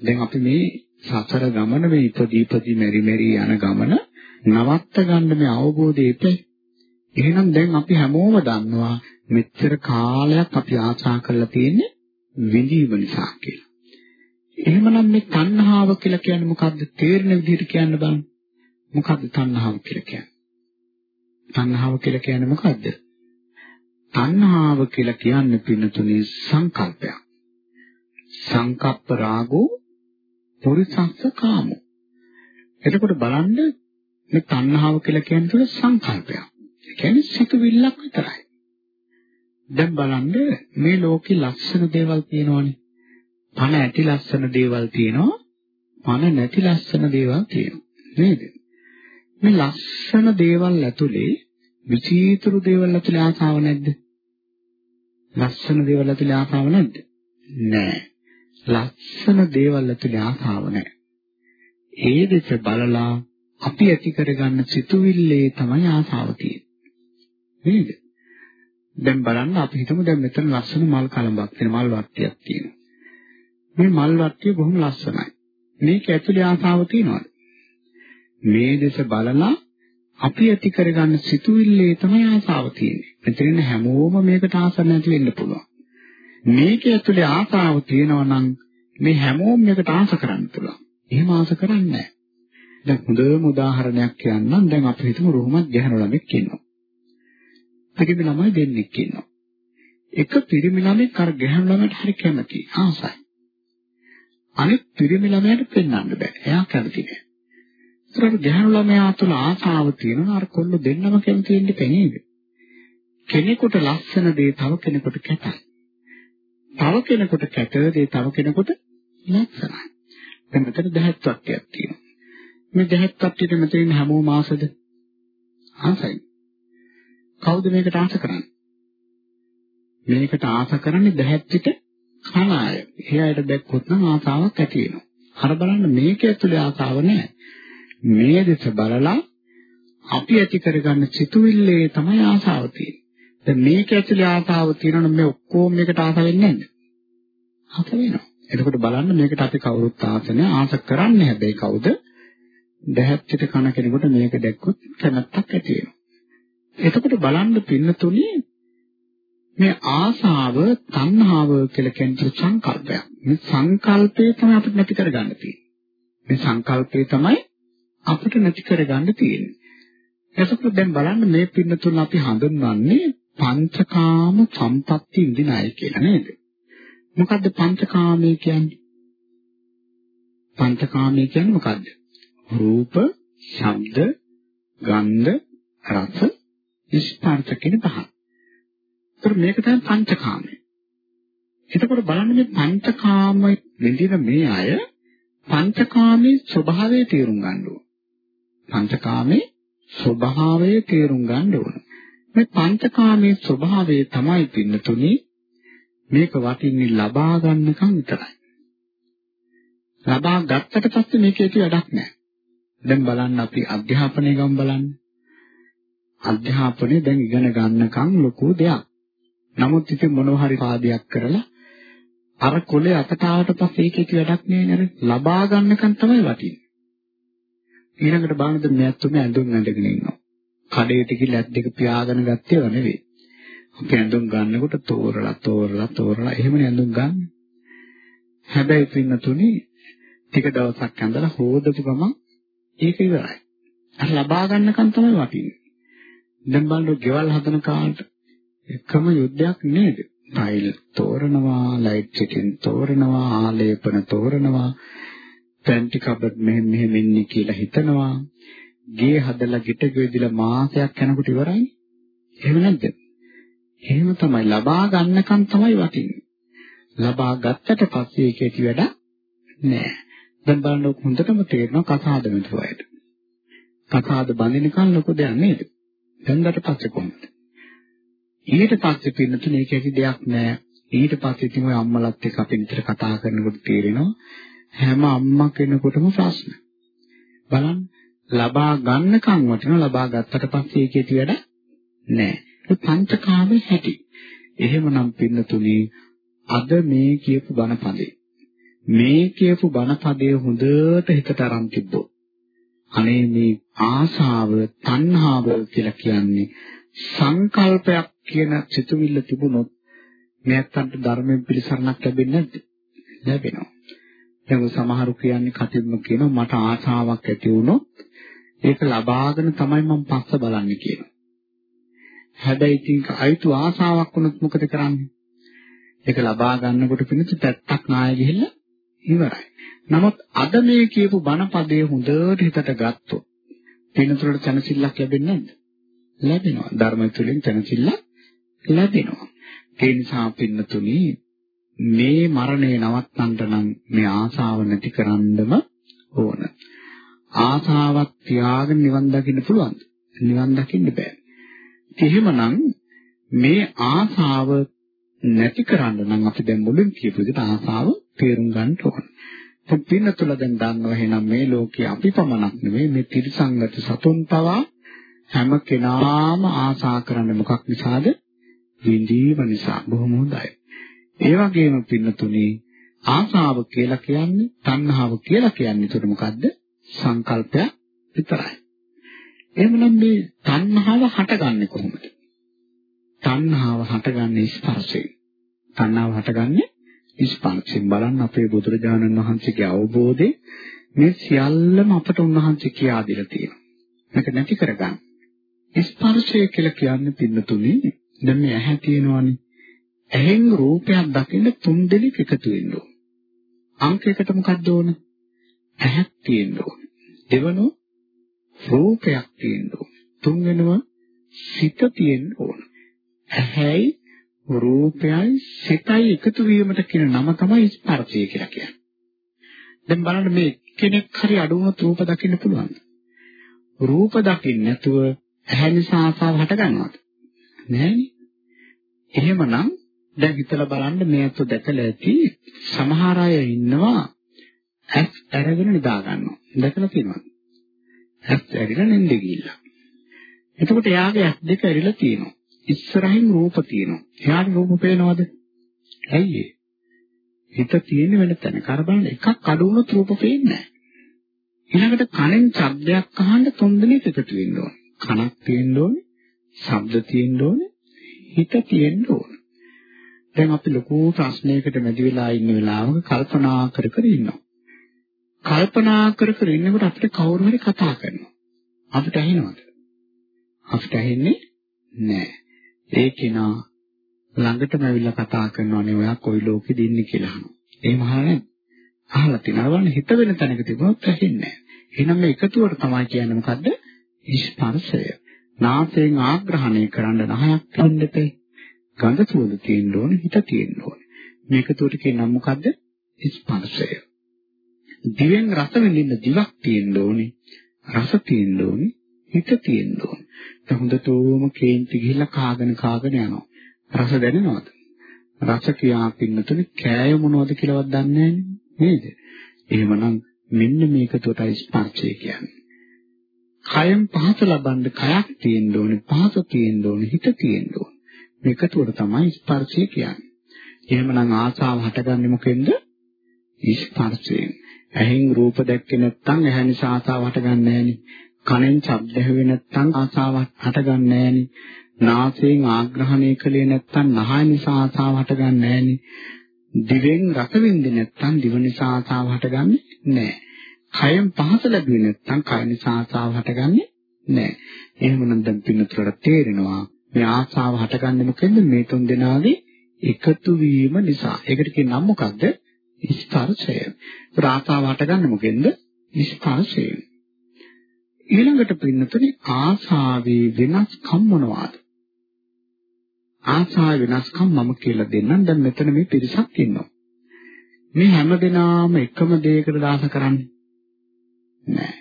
දැන් අපි මේ සසර ගමන මේ ඉපදී ඉපදී මෙරි මෙරි යන ගමන නවත්ත ගන්න මේ අවබෝධය ඉපේ. එහෙනම් දැන් අපි හැමෝම දන්නවා මෙච්චර කාලයක් අපි ආශා කරලා තියෙන්නේ විඳීම නිසා කියලා. එහෙමනම් මේ තණ්හාව කියලා කියන්නේ මොකද්ද? තේරෙන විදිහට කියන්න බලන්න. මොකද්ද තණ්හාව කියලා කියන්නේ? තණ්හාව කියලා කියන්නේ මොකද්ද? තණ්හාව කියලා කියන්නේ පින්නතුනේ සංකල්පයක්. සංකප්ප රාගෝ පුරිසස්ස කාමෝ. එතකොට බලන්න මේ තණ්හාව කියලා කියන්නේ සංකල්පයක්. ඒ කියන්නේ සිතුවිල්ලක් විතරයි. දැන් බලන්න මේ ලෝකේ ලක්ෂණ දේවල් තියෙනවනේ. පණ ඇති ලස්සන දේවල් තියෙනවා. පණ නැති ලස්සන දේවල් තියෙනවා. නේද? මේ ලස්සන දේවල් ඇතුලේ විචිත්‍ර දේවල් ඇතුලේ ආසාව නැද්ද? ලස්සන දේවල් ඇතුලේ ආසාව නැද්ද? නෑ. ලස්සන දේවල් ඇතුලේ ආසාව නෑ. ඒ දෙස බලලා අපි ඇති කරගන්න සිතුවිල්ලේ තමයි ආසාව තියෙන්නේ. නේද? දැන් බලන්න අපි හිතමු දැන් මෙතන ලස්සන මල් කලඹක් තියෙන මල් වට්ටියක් තියෙනවා. මේ මල් වට්ටිය බොහොම ලස්සනයි. මේක ඇතුලේ ආසාව තියෙනවද? මේ දෙස බලලා අපි ඇති කරගන්න සිතුවිල්ලේ තමයි ආසාව තියෙන්නේ. මෙතන හැමෝම මේකට ආස නැති වෙන්න පුළුවන්. මේක ඇතුලේ ආසාව තියෙනවා නම් මේ හැමෝම මේකට ආස කරන්න පුළුවන්. එහෙම ආස කරන්නේ නැහැ. දැන් හොඳම උදාහරණයක් කියන්නම්. දැන් අපි හිතමු රෝමත් ගැහණු ළමෙක් ඉන්නවා. පිරිමි ළමයි දෙන්නෙක් ඉන්නවා. එක පිරිමි ළමෙක් අර ගැහණු ළමයට හරි කැමතියි. ආසයි. අනිත් පිරිමි ළමයාට පෙන්වන්න බෑ. එයා කැමති නෑ. ඒතර ගැහණු ළමයා තුළ ආසාව තියෙනවා අර කොල්ල දෙන්නම කැමති වෙන්නේ පෙනේද? කෙනෙකුට ලස්සන දේ තව කෙනෙකුට කැතයි. තව කෙනෙකුට කැත දේ තව කෙනෙකුට ලස්සනයි. දැන් මෙතන දහත් වට්ටියක් තියෙනවා. මේ දහත් වට්ටියට මෙතන ඉන්න හැමෝම ආසද? ආසයි. කවුද මේකට ආස කරන්නේ? මේකට ආස කරන්නේ දහත් පිට කන අය. ඒ අයට දැක්කොත් නම් ආසාවක් ඇති වෙනවා. අර බලන්න මේක ඇතුලේ ආසාව නැහැ. මේ දෙස බලලා අපි ඇති කරගන්න සිතුවිල්ලේ තමයි ආසාව තියෙන්නේ. දැන් මේක ඇතුලේ ආසාව තියෙනවනම් මේ ඔක්කොම මේකට ආස වෙන්නේ නැද්ද? ආස වෙනවා. එතකොට බලන්න මේකට අපි කවුරුත් ආස නැහැ. ආස කරන්නේ හැබැයි කවුද? දැහැප්පිට කන කෙනෙකුට මේක දැක්කොත් කැමැත්තක් ඇති වෙනවා. එතකොට බලන්න පින්නතුනේ මේ ආසාව තණ්හාව කියලා කියන්නේ සංකල්පයක්. මේ සංකල්පය තමයි අපිට නැති කරගන්න තියෙන්නේ. මේ සංකල්පය තමයි අපිට නැති කරගන්න තියෙන්නේ. එතකොට දැන් බලන්න මේ පින්නතුන් අපි හඳුන්වන්නේ පංචකාම සම්පatti විඳින අය කියලා නේද? මොකද්ද පංචකාමයේ කියන්නේ? පංචකාමයේ කියන්නේ මොකද්ද? රූප, ශබ්ද, ගන්ධ, රස, ස්පර්ශ කියන පහ. ඒතර මේක තමයි පංචකාමය. එතකොට බලන්න මේ පංචකාම විඳින මේ අය පංචකාමයේ ස්වභාවය තේරුම් ගන්න ඕන. පංචකාමයේ ස්වභාවය තේරුම් ගන්න ඕන. මේ පංචකාමයේ ස්වභාවය තමයි පින්නතුනේ මේක වටින්නේ ලබා ගන්නකම් විතරයි. ලබා ගත්තට පස්සේ මේකේ ඇති වැඩක් නැහැ. දැන් බලන්න අපි අධ්‍යාපනය ගමු බලන්න. අධ්‍යාපනය දැන් ඉගෙන ගන්නකම් ලොකු දෙයක්. නමුත් ඉතින් මොනවා හරි පාදයක් කරලා අර කොලේ අතට ආවට පස්සේ ඒකේ කි වැඩක් නෑ නේද? ලබා ගන්නකන් තමයි වටින්නේ. ඊළඟට බලනද මෙයත්තුම ඇඳුම් ඇඳගෙන ඉන්නවා. කඩේට ගිහලා ඇත් දෙක පියාගෙන ගත්තේව නෙවෙයි. අපි ඇඳුම් ගන්නකොට තෝරලා තෝරලා තෝරලා එහෙමනේ ඇඳුම් ගන්න. හැබැයි පින්නතුනේ ටික දවසක් ඇඳලා හොදපු ගමන් ඒක ඉවරයි. අර ලබා ගන්නකන් තමයි වටින්නේ. දැන් බලන්න ගෙවල් හදන කාලේ එකම යුද්ධයක් නේද? ටයිල් තෝරනවා, ලයිට් සිටින් තෝරනවා, ආලේපන තෝරනවා, පැන්ටි කබඩ් මෙහෙම මෙහෙම ඉන්නේ කියලා හිතනවා. ගේ හදලා ගිට ගෙවිදලා මාසයක් යනකොට ඉවරයි. එහෙම නැද්ද? එහෙම තමයි ලබා ගන්නකම් තමයි වටින්නේ. ලබා ගත්තට පස්සේ ඒක ඇති වැඩ නෑ. දැන් බලන්න හොඳටම තේරෙනවා කතාද මෙතුවයිද. කතාද බඳිනකන් ලොකු දෙයක් නේද? දැන්කට පස්සේ කොහොමද? ඊට පස්සේ පින්නතුනේ ඒක ඇති දෙයක් නෑ. ඊට පස්සේ ඉතින් ඔය අම්මලත් එක්ක අපි විතර කතා කරනකොට තේරෙනවා හැම අම්මා කෙනෙකුටම ප්‍රශ්න. බලන්න ලබා ගන්නකම් වටිනවා ලබා ගත්තට පස්සේ ඒක ඇති වැඩ නෑ. ඒ පංචකාමයේ හැටි. එහෙමනම් පින්නතුනේ අද මේ කියපු බණපදේ මේ කියපු බණපදේ හොඳට හිතට අරන් තිබ්බොත් අනේ මේ ආසාව තණ්හාව කියලා කියන්නේ සංකල්පයක් කියන සිතුවිල්ල තිබුණොත් මෙයන්ට ධර්මයෙන් පිළිසරණක් ලැබෙන්නේ නැද්ද? ලැබෙනවා. දැන් සමහරු කියන්නේ කටින්ම කියනවා මට ආසාවක් ඇති වුණොත් ඒක ලබාගෙන තමයි මම පස්ස බලන්නේ කියනවා. හැබැයි ඉතින් අයිතු ආසාවක් වුණොත් මොකද කරන්නේ? ඒක ලබා ගන්නකොට පිණිස පැත්තක් නාය ගිහිල්ලා ඉවරයි. නමුත් අද මේ කියපු බණ පදයේ හොඳට හිතට ගත්තොත් පිනතුරට තනසිල්ලක් ලැබෙන්නේ නැද්ද? ලැබෙනවා. ධර්ම තුලින් තනසිල්ල ලැබෙනවා. ඒ නිසා පින්නතුනි මේ මරණය නවත්තන්න නම් මේ ආසාව නැති කරන්නම ඕන. ආසාවක් තියාගෙන නිවන් දකින්න පුළුවන්ද? නිවන් දකින්න බෑ. එහෙමනම් මේ ආසාව නැති කරන්න නම් අපි දැන් මුලින් කියපු විදිහට ආසාව තේරුම් ගන්න ඕන. දැන් පින්න තුල දැන් දන්නවා එහෙනම් මේ ලෝකේ අපි පමණක් නෙවෙයි මේ තිරිසංගත සතුන් පවා හැම කෙනාම ආසා කරන්නේ මොකක් නිසාද? විඳීම නිසා. බොහොම හොඳයි. ඒ වගේම පින්නතුනේ ආසාව කියලා කියන්නේ තණ්හාව කියලා කියන්නේ ඒකට මොකද්ද? සංකල්පයක් විතරයි. එහෙමනම් මේ තණ්හාව හටගන්නේ කොහොමද? තණ්හාව හටගන්නේ ස්පර්ශයෙන්. තණ්හාව හටගන්නේ ස්පර්ශයෙන්. බලන්න අපේ බුදුරජාණන් වහන්සේගේ අවබෝධය මේ සියල්ලම අපට උන්වහන්සේ කියා දීලා තියෙනවා. මේක නැති කරගන්න. ස්පර්ශය කියලා කියන්නේ පින්නතුනේ දැන් මේ ඇහැ තියෙනවානේ. ඇහෙන් රූපයක් දකින්න තුන් දෙනෙක් එකතු වෙන්න ඕන. අංකයකට මොකක්ද ඕන? ඇහක් තියෙන්න ඕන. දෙවනෝ රූපයක් තියෙන්න ඕන. තුන්වෙනව සිත තියෙන්න ඕන. ඇහැයි රූපයයි සිතයි එකතු වීමට කියන නම තමයි ස්පර්ශය කියලා කියන්නේ. දැන් බලන්න මේ කෙනෙක් හරි අඩු වුණොත් රූප දකින්න පුළුවන්ද? රූප දකින්න නැතුව ඇහැ නිසා ආසාව හට ගන්නවද? නෑනේ. එහෙමනම් දැන් හිතලා බලන්න මේ අත දැකලා ඇති සමහර අය ඉන්නවා ඇස් අරගෙන නිදා ගන්නවා. දැකලා තියෙනවද? ඇස් ඇරිලා නින්ද ගිහිල්ලා. එතකොට එයාගේ ඇස් දෙක ඇරිලා තියෙනවා. ඉස්සරහින් රූප තියෙනවා. එයාට රූප පේනවද? ඇයි ඒ? හිත තියෙන වෙන තැන. කර බලන්න එකක් අඩු වුණොත් රූප පේන්නේ නැහැ. ඊළඟට කනෙන් ශබ්දයක් අහන්න තුන් දෙනෙක් එකතු වෙන්න ඕනේ. කනක් තියෙන්න ඕනේ, ශබ්ද තියෙන්න ඕනේ, හිත තියෙන්න ඕනේ. දැන් අපි ලොකු ප්‍රශ්නයකට මැදි වෙලා ඉන්න වෙලාවක කල්පනා කර කර ඉන්නවා. කල්පනා කර කර ඉන්නකොට අපිට කවුරු හරි කතා කරනවා. අපිට ඇහෙනවද? අපිට ඇහෙන්නේ නැහැ. ඒ කෙනා ළඟටම ඇවිල්ලා කතා කරනවානේ ඔයා කොයි ලෝකෙද ඉන්නේ කියලා අහනවා. එහෙම අහන්නේ අහලා තියනවා හිත වෙන තැනක තිබුණොත් ඇහෙන්නේ නැහැ. එහෙනම් මේ එකතුවට තමයි කියන්නේ මොකද්ද? ස්පර්ශය. නාසයෙන් ආග්‍රහණය කරන්න නහයක් තියෙන්න දෙපේ. ගඳ සුවඳ තියෙන්න ඕනේ, හිත තියෙන්න ඕනේ. මේක තුට කියනවා මොකද්ද? ස්පර්ශය. දිවෙන් රස විඳින්න දිවක් තියෙන්න ඕනේ. රස තියෙන්න ඕනේ, හිත තියෙන්න ඕනේ. දැන් හොඳටම කේන්ති ගිහිල්ලා කාගෙන කාගෙන යනවා. රස දැනෙනවද? රස කියා පින්නතුනේ කෑය මොනවද කියලාවත් දන්නේ නේද? එහෙමනම් මෙන්න මේක තුටයි ස්පර්ශය කියන්නේ. කයෙන් පහස ලබන්න කයක් තියෙන්න ඕනේ, පහස තියෙන්න ඕනේ, හිත තියෙන්න ඕනේ. මේක තුට තමයි ස්පර්ශය කියන්නේ. එහෙමනම් ආසාව හටගන්නේ මොකෙන්ද? ස්පර්ශයෙන්. ඇහෙන් රූප දැක්කේ නැත්නම් ඇහැ නිසා ආසාව හටගන්නේ නැහෙනි. කනෙන් ශබ්ද ඇහුවේ නැත්නම් ආසාවක් හටගන්නේ නැහෙනි. නාසයෙන් ආග්‍රහණය කළේ නැත්නම් නහය නිසා ආසාව හටගන්නේ නැහෙනි. දිවෙන් රස විඳින්නේ නැත්නම් දිව නිසා ආසාව හටගන්නේ නැහැ. කයෙන් පහස ලැබුවේ නැත්නම් කය නිසා ආසාව හටගන්නේ නැහැ. එහෙමනම් දැන් පින්නතුලට තේරෙනවා මේ ආසාව හටගන්නේ මොකෙන්ද මේ තුන් දෙනාගේ එකතු වීම නිසා. ඒකට කියන නම මොකද්ද? ස්පර්ශය. ආසාව හටගන්නේ මොකෙන්ද? ස්පර්ශයෙන්. ඊළඟට පින්නතුනේ ආසාවේ වෙනස්කම් මොනවාද? ආසාව වෙනස්කම් මම කියලා දෙන්නම්. දැන් මෙතන මේ පිරිසක් ඉන්නවා. මේ හැමදෙනාම එකම දෙයකට දාස කරන්නේ නෑ.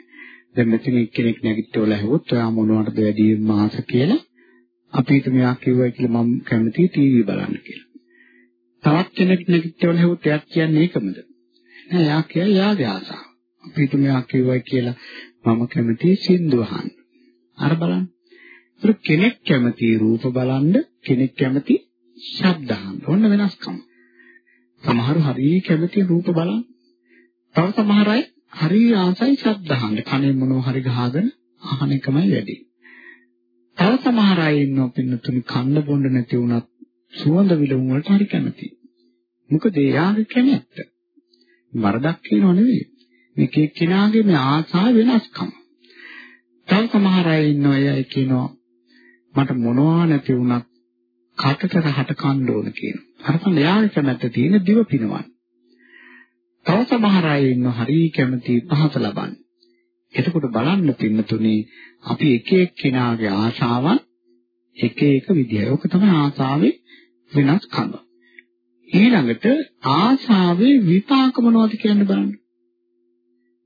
දැන් මෙතන එක්කෙනෙක් නැගිටවල ඇහුවොත් ඔයා මොනවටද වැඩිම ආස කියලා අපි හිතමු යා කිව්වයි කියලා මම කැමතියි ටීවී බලන්න කියලා. තවත් කෙනෙක් නැගිටවල ඇහුවොත් එයා කියන්නේ ඒකමද? නෑ යා කියයි යාගේ ආසාව. අපි හිතමු යා කිව්වයි කියලා මම කැමතියි සින්දු අහන්න. අර බලන්න. ඒක කෙනෙක් කැමති රූප බලන්න කෙනෙක් කැමති ශබ්ද අහන්න. ඔන්න වෙනස්කම. සමහරු හරිය කැමති රූප බලන්න. තව සමහර අය හරිය ආසයි ශබ්ද අහන්න. කනේ මොනවා හරි ගහගෙන අහන එකමයි වැඩි. තව සමහර අය ඉන්නවා පින්නතුනි කන්න බොන්න නැති වුණත් සුවඳ විලවුන් වලට හරි කැමතියි. මොකද එයාගේ කැමැත්ත. වරදක් කියනව නෙවෙයි. මේක එක්කිනාගේ මේ ආසා වෙනස්කම. තව සමහර අය ඉන්නවා අය කියනවා මට මොනවා නැති වුණත් කටට රහට කන්න ඕන කියනවා. අර තමයි එයාගේ කැමැත්ත තියෙන දිව පිනවන්න. තව සමහර අය ඉන්නවා හරි කැමති පහත ලබන්න. එතකොට බලන්න පින්නතුනේ අපි එක එක්කෙනාගේ ආශාවන් එක එක විදිහයි. ඕක තමයි ආශාවේ වෙනස්කම. ඊළඟට ආශාවේ විපාක මොනවද කියන්න බලන්න.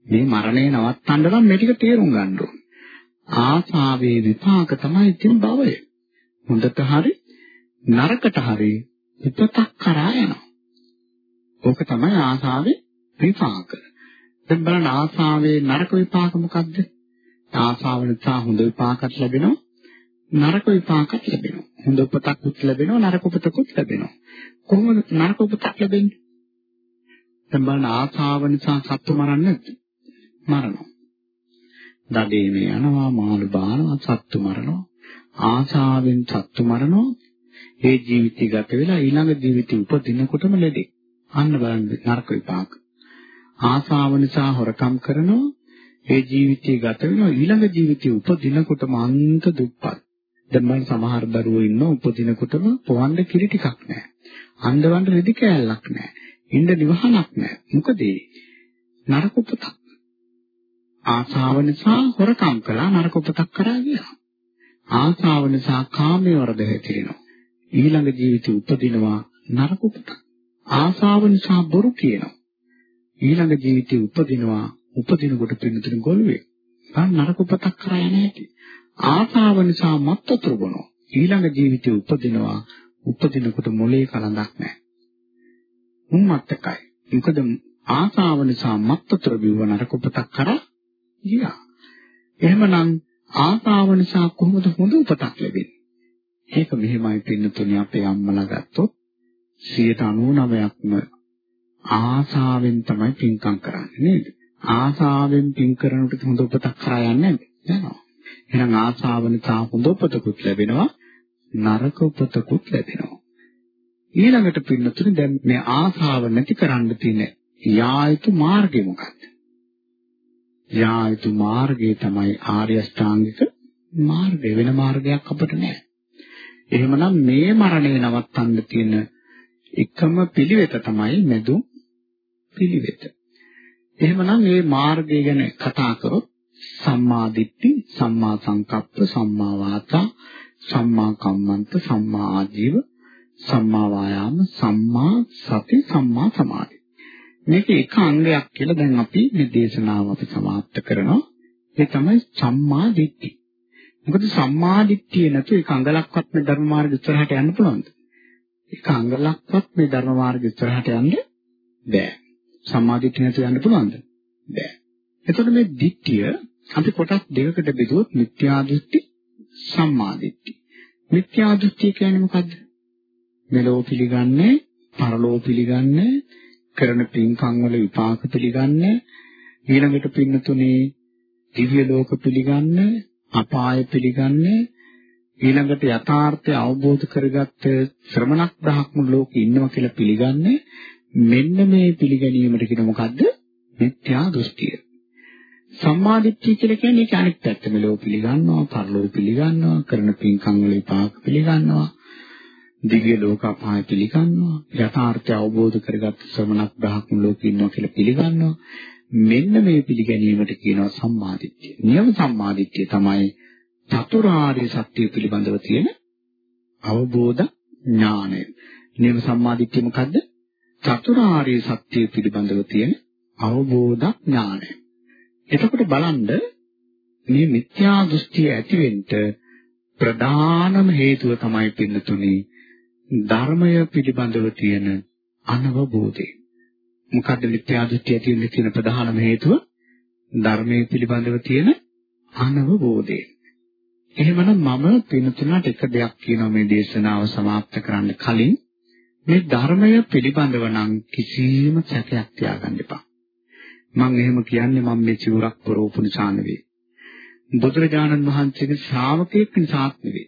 මේ මරණය නවත්තන්න නම් මේ ටික තේරුම් ගන්න ඕනේ. ආශාවේ විපාක තමයි තින් භවය. හොඳට හරි නරකට හරි උපතක් කරා යනවා. ඕක තමයි ආශාවේ විපාක. දැන් බලන්න ආශාවේ නරක විපාක මොකද්ද? ආශාව නිසා හොඳ විපාකත් ලැබෙනවා නරක විපාකත් ලැබෙනවා. හොඳ උපතකුත් ලැබෙනවා නරක උපතකුත් ලැබෙනවා. කොහොමද නරක උපතක් ලැබෙන්නේ? දැන් බලන්න ආශාව නිසා සත්තු මරන්නේ නැද්ද? මරනවා. දඩේ මේ යනවා මාළු බානවා සත්තු මරනවා. ආශාවෙන් සත්තු මරනවා. ඒ ජීවිතය ගත වෙලා ඊළඟ ජීවිතය උපදිනකොටම ලැබෙයි. අන්න බලන්න නරක විපාක. ආශාව නිසා හොරකම් කරනවා. ඒ ජීවිතය ගත වෙනවා ඊළඟ ජීවිතය උපදිනකොටම අන්ත දුප්පත්. දැන් මම සමහර දරුවෝ ඉන්නවා උපදිනකොටම පොවන්න කිරි ටිකක් නැහැ. අන්දවන්න රෙදි කෑල්ලක් නැහැ. ඉන්න නිවහනක් නැහැ. මොකද නරක උපතක්. ආසාව නිසා හොරකම් කළා නරක උපතක් කරා ගියා. ආසාව නිසා කාමයේ වරද හැතිරෙනවා. ඊළඟ ජීවිතේ උපදිනවා නරක උපතක්. ආසාව නිසා බොරු කියනවා. ඊළඟ ජීවිතේ උපදිනවා උපදිනකොට පින්නතුන ගොළුවේ. ආ නරක උපතක් කරා යන්නේ නැති. ආසාව නිසා මත්තුරු බොනවා. ඊළඟ ජීවිතේ උපදිනවා උපදිනකොට මොලේ කලඳක් නැහැ. උම්මත්තකයි. මොකද ආසාව නිසා මත්තුරු බිව්ව නරක උපතක් කරා ගියා. එහෙමනම් ආසාව නිසා කොහොමද හොඳ උපතක් ලැබෙන්නේ? ඒක මෙහෙමයි පින්නතුනේ අපේ අම්මලා ගත්තොත් 99%ක්ම ආසාවෙන් තමයි පින්කම් කරන්නේ නේද? ආසාවෙන් පින් කරනකොට හොඳ උපතක් කරා යන්නේ නැද්ද? යනවා. එහෙනම් ආසාව නිසා හොඳ උපතකුත් ලැබෙනවා නරක උපතකුත් ලැබෙනවා. ඊළඟට පින්නතුනේ දැන් මේ ආසාව නැති කරන්න තියෙන යායුතු මාර්ගය මොකක්ද? යායුතු මාර්ගය තමයි ආර්ය අෂ්ටාංගික මාර්ගය වෙන මාර්ගයක් අපිට නැහැ. එහෙමනම් මේ මරණය නවත්තන්න තියෙන එකම පිළිවෙත තමයි මෙදුම් පිළිවෙත. එහෙමනම් මේ මාර්ගය ගැන කතා කරොත් සම්මා දිට්ඨි, සම්මා සංකප්ප, සම්මා වාචා, සම්මා කම්මන්ත, සම්මා ආජීව, සම්මා වායාම, සම්මා සති, සම්මා සමාධි. මේක එක අංගයක් කියලා දැන් අපි මේ දේශනාව අපි සමාප්ත කරනවා. ඒ තමයි සම්මා දිට්ඨි. මොකද සම්මා දිට්ඨිය නැතු ඒක අංගලක්වත් මේ ධර්ම මාර්ග ඉස්සරහට යන්න පුළුවන්ද? ඒක අංගලක්වත් මේ ධර්ම මාර්ග ඉස්සරහට යන්න බෑ. සම්මා දිට්ඨිය නැතු යන්න පුළුවන්ද? බෑ. එතකොට මේ දිට්ඨිය අපි කොටස් දෙකකට බෙදුවොත් මිත්‍යා දෘෂ්ටි සම්මා දිට්ඨි. මිත්‍යා දෘෂ්ටි කියන්නේ මොකද්ද? මෙලෝ පිළිගන්නේ, පරලෝ පිළිගන්නේ, කරන පින්කම් වල විපාක පිළිගන්නේ, ඊළඟට පින්නතුනේ දිව්‍ය ලෝක පිළිගන්නේ, අපාය පිළිගන්නේ, ඊළඟට යථාර්ථය අවබෝධ කරගත්ත ශ්‍රමණක් බ්‍රහ්ම ලෝකේ ඉන්නවා කියලා පිළිගන්නේ මෙන්න මේ පිළිගැනීමට කියන මොකද්ද? මිත්‍යා දෘෂ්ටිය. සම්මාදිට්ඨිය කියලා කියන්නේ ඒක අනිත් පැත්ත මෙලෝ පිළිගන්නවා, පරලෝ පිළිගන්නවා, කරන පින්කම් වල විපාක පිළිගන්නවා, දිව්‍ය ලෝක අපාය පිළිගන්නවා, යථාර්ථය අවබෝධ කරගත් ශ්‍රමණක් බ්‍රහ්ම ලෝකේ ඉන්නවා කියලා පිළිගන්නවා. මෙන්න මේ පිළිගැනීමට කියනවා සම්මාදිට්ඨිය. නියම සම්මාදිට්ඨිය තමයි චතුරාර්ය සත්‍ය පිළිබඳව තියෙන අවබෝධ ඥානය. නියම සම්මාදිට්ඨිය මොකද්ද? චතුරාර්ය සත්‍ය පිළිබඳව තියෙන අවබෝධ ඥානය. එතකොට බලන්න මේ මිත්‍යා දෘෂ්ටිය ඇතිවෙන්න ප්‍රධානම හේතුව තමයි පින්නතුනේ ධර්මය පිළිබඳව තියෙන අනවබෝධය. මොකද්ද මිත්‍යා දෘෂ්ටිය ඇති වෙන්න තියෙන ප්‍රධානම හේතුව? ධර්මයේ පිළිබඳව තියෙන අනවබෝධය. එහෙමනම් මම පින්නතුනට එක දෙයක් කියනවා මේ දේශනාව સમાપ્ત කරන්න කලින් මේ ධර්මය පිළිබඳව නම් කිසිම සැකයක් තියාගන්න එපා. මම එහෙම කියන්නේ මම මේ චිවුරක් පරෝපු නිසා නෙවෙයි. බුදුරජාණන් වහන්සේගේ ශ්‍රාවකයෙක් නිසාත් නෙවෙයි.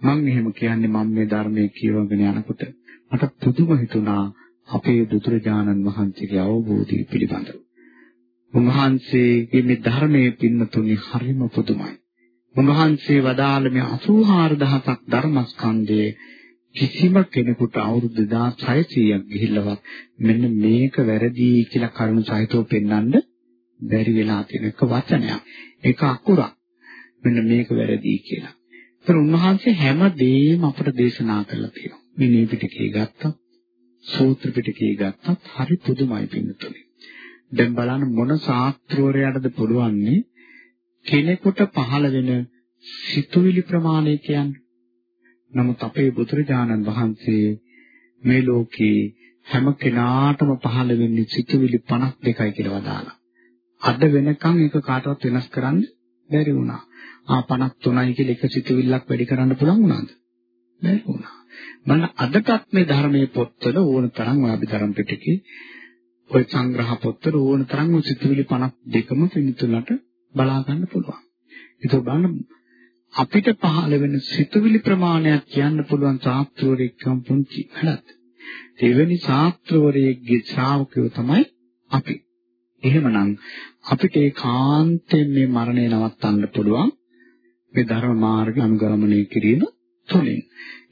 මම එහෙම කියන්නේ මම මේ ධර්මයේ කියවගෙන යනකොට මට පුදුම හිතුණා අපේ බුදුරජාණන් වහන්සේගේ අවබෝධය පිළිබඳව. උන්වහන්සේගේ මේ ධර්මයේ පින්නතුනි හරිම පුදුමයි. උන්වහන්සේ වදාළ මේ 84000ක් ධර්මස්කන්ධයේ කිසිම කෙනෙකුට අවුරුදු 2600ක් ගිහිල්ලවත් මෙන්න මේක වැරදි කියලා කරුණු සහිතව පෙන්වන්න බැරි වෙලා තියෙන එක වචනයක්. ඒක අකුරක්. මෙන්න මේක වැරදි කියලා. ඒතර උන්වහන්සේ හැම දෙයක්ම අපට දේශනා කරලා තියෙනවා. මේ නීපිටකේ ගත්තත්, සූත්‍ර පිටකේ ගත්තත් හරි පුදුමයි පින්නතුනේ. දැන් බලන්න මොන ශාස්ත්‍රෝරයටද පුළුවන්නේ කෙනෙකුට පහළ වෙන සිතුවිලි ප්‍රමාණය කියන්නේ. නමුත් අපේ බුදුරජාණන් වහන්සේ මේ ලෝකේ හැම කෙනාටම පහළ වෙන්නේ සිතුවිලි 52යි කියලා වදාලා. අද වෙනකන් ඒක කාටවත් වෙනස් කරන්න බැරි වුණා. ආ 53යි කියලා එක සිතුවිල්ලක් වැඩි කරන්න පුළුවන් වුණාද? බැරි වුණා. මම අදටත් මේ ධර්මයේ පොත්වල ඕන තරම් අභිධර්ම පිටකේ ওই සංග්‍රහ පොත්වල ඕන තරම් සිතුවිලි 52ම පිළිතුලට බලා ගන්න පුළුවන්. ඒක බලන්න අපිට පහළ වෙන සිතුවිලි ප්‍රමාණයක් කියන්න පුළුවන් ශාස්ත්‍රවරයෙක්ම පුංචි වැඩක්. දෙවෙනි ශාස්ත්‍රවරයෙක්ගේ ශ්‍රාවකයෝ තමයි අපි. එහෙමනම් අපිට ඒ කාන්තෙන් මේ මරණය නවත්තන්න පුළුවන් මේ ධර්ම මාර්ගය අනුගමනය කිරීම තුළින්.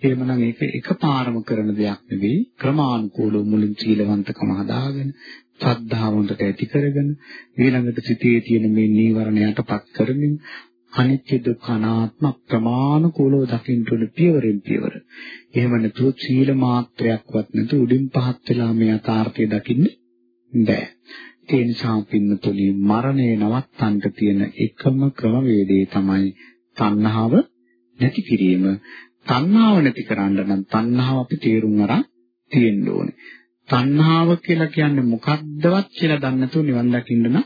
එහෙමනම් ඒක එකපාරම කරන දෙයක් නෙවෙයි ක්‍රමානුකූලව මුලින් සීලවන්තකම හදාගෙන ශ්‍රද්ධාවන්තට ඇති කරගෙන ඊළඟට සිතේ තියෙන මේ නීවරණයටපත් කරමින් අනිත්‍ය දුක්ඛ අනාත්ම ප්‍රමාණිකෝලව දකින්න උන පියවරෙන් පියවර. එහෙම නැතුව සීල මාත්‍රයක්වත් නැතු උඩින් පහත් වෙලා මේ යථාර්ථය දකින්න බෑ. ඒ නිසා පින්නතුනි මරණය නවත්තන්න තියෙන එකම ක්‍රමවේදය තමයි තණ්හාව නැති කිරීම. තණ්හාව නැති කරන්න නම් තණ්හාව අපි තේරුම් අරන් තියෙන්න ඕනේ. තණ්හාව කියලා කියන්නේ මොකක්දවත් කියලා දන්නේ නැතුව නිවන් දකින්න නම්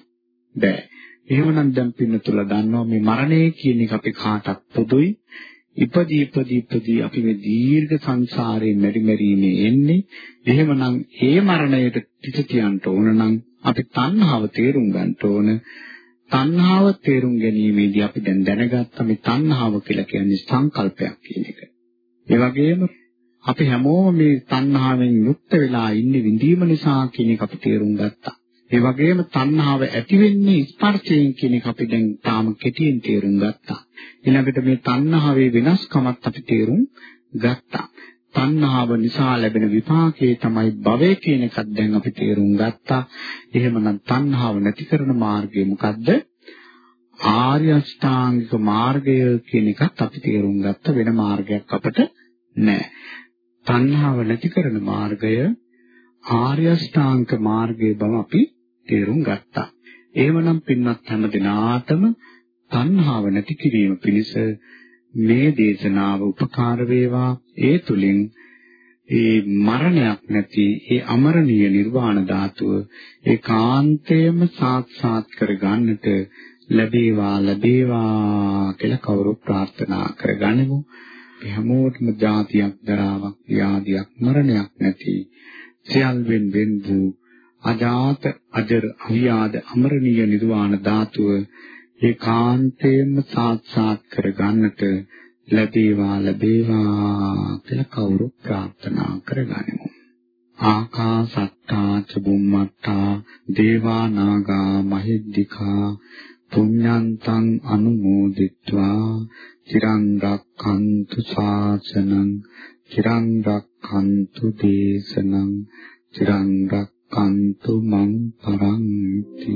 බෑ. එහෙමනම් දැන් පින්නතුල දන්නවා මේ මරණය කියන එක අපි කාටත් පොදුයි. ඉපදී ඉපදී ඉපදී අපි මේ දීර්ඝ සංසාරේ මෙරි මෙරීමේ එන්නේ. එහෙමනම් ඒ මරණයට පිට තියන්න ඕන නම් අපි තණ්හාව තේරුම් ගන්න ඕන. තණ්හාව තේරුම් ගැනීමේදී අපි දැන් දැනගත්තා මේ තණ්හාව කියලා කියන්නේ සංකල්පයක් කියන එක. ඒ වගේම අපි හැමෝම මේ තණ්හාවෙන් යුක්ත වෙලා ඉන්නේ විඳීම නිසා කියන එක අපි තේරුම් ගත්තා. ඒ වගේම තණ්හාව ඇති වෙන්නේ ස්පර්ශයෙන් කියන එක අපි දැන් තාම කෙටියෙන් තේරුම් ගත්තා. ඊළඟට මේ තණ්හාවේ වෙනස්කමත් අපි තේරුම් ගත්තා. තණ්හාව නිසා ලැබෙන විපාකයේ තමයි භවය කියන එකත් දැන් අපි තේරුම් ගත්තා. එහෙමනම් තණ්හාව නැති කරන මාර්ගය මොකද්ද? ආර්ය අෂ්ටාංගික මාර්ගය කියන එකත් අපි තේරුම් ගත්ත වෙන මාර්ගයක් අපිට නැහැ. තණ්හාව නැති කරන මාර්ගය ආර්ය අෂ්ටාංග මාර්ගයේ බව අපි තේරුම් ගත්තා. එහෙමනම් පින්වත් හැම දිනාටම තණ්හාව නැති කිරීම පිණිස මේ දේශනාව උපකාර වේවා. ඒ තුලින් ඒ මරණයක් නැති ඒ අමරණීය නිර්වාණ ධාතුව ඒකාන්තයෙන්ම සාක්ෂාත් කර ගන්නට ලැබේවා ලැබේවා කියලා කවුරු ප්‍රාර්ථනා කරගනිමු. හැමෝටම જાතියක් දරාවක් ව්‍යාධියක් මරණයක් නැති සියල්වෙන් වෙන් වූ අජාත අජර අවියාද අමරණීය නිර්වාණ ධාතුව ඒකාන්තයෙන්ම සාක්ෂාත් කර ගන්නට ලැබේවා ලැබේවා කියලා කවුරු ප්‍රාර්ථනා කරගනිමු. ආකාසත්තා චුම්මත්තා දේවා නාග මහිද්దికා පුඤ්ඤන්තං අනුමෝදිත්වා චිරං රක්ඛන්තු ශාසනං චිරං රක්ඛන්තු දේශනං චිරං රක් රක්ඛන්තු මං පරන්ති.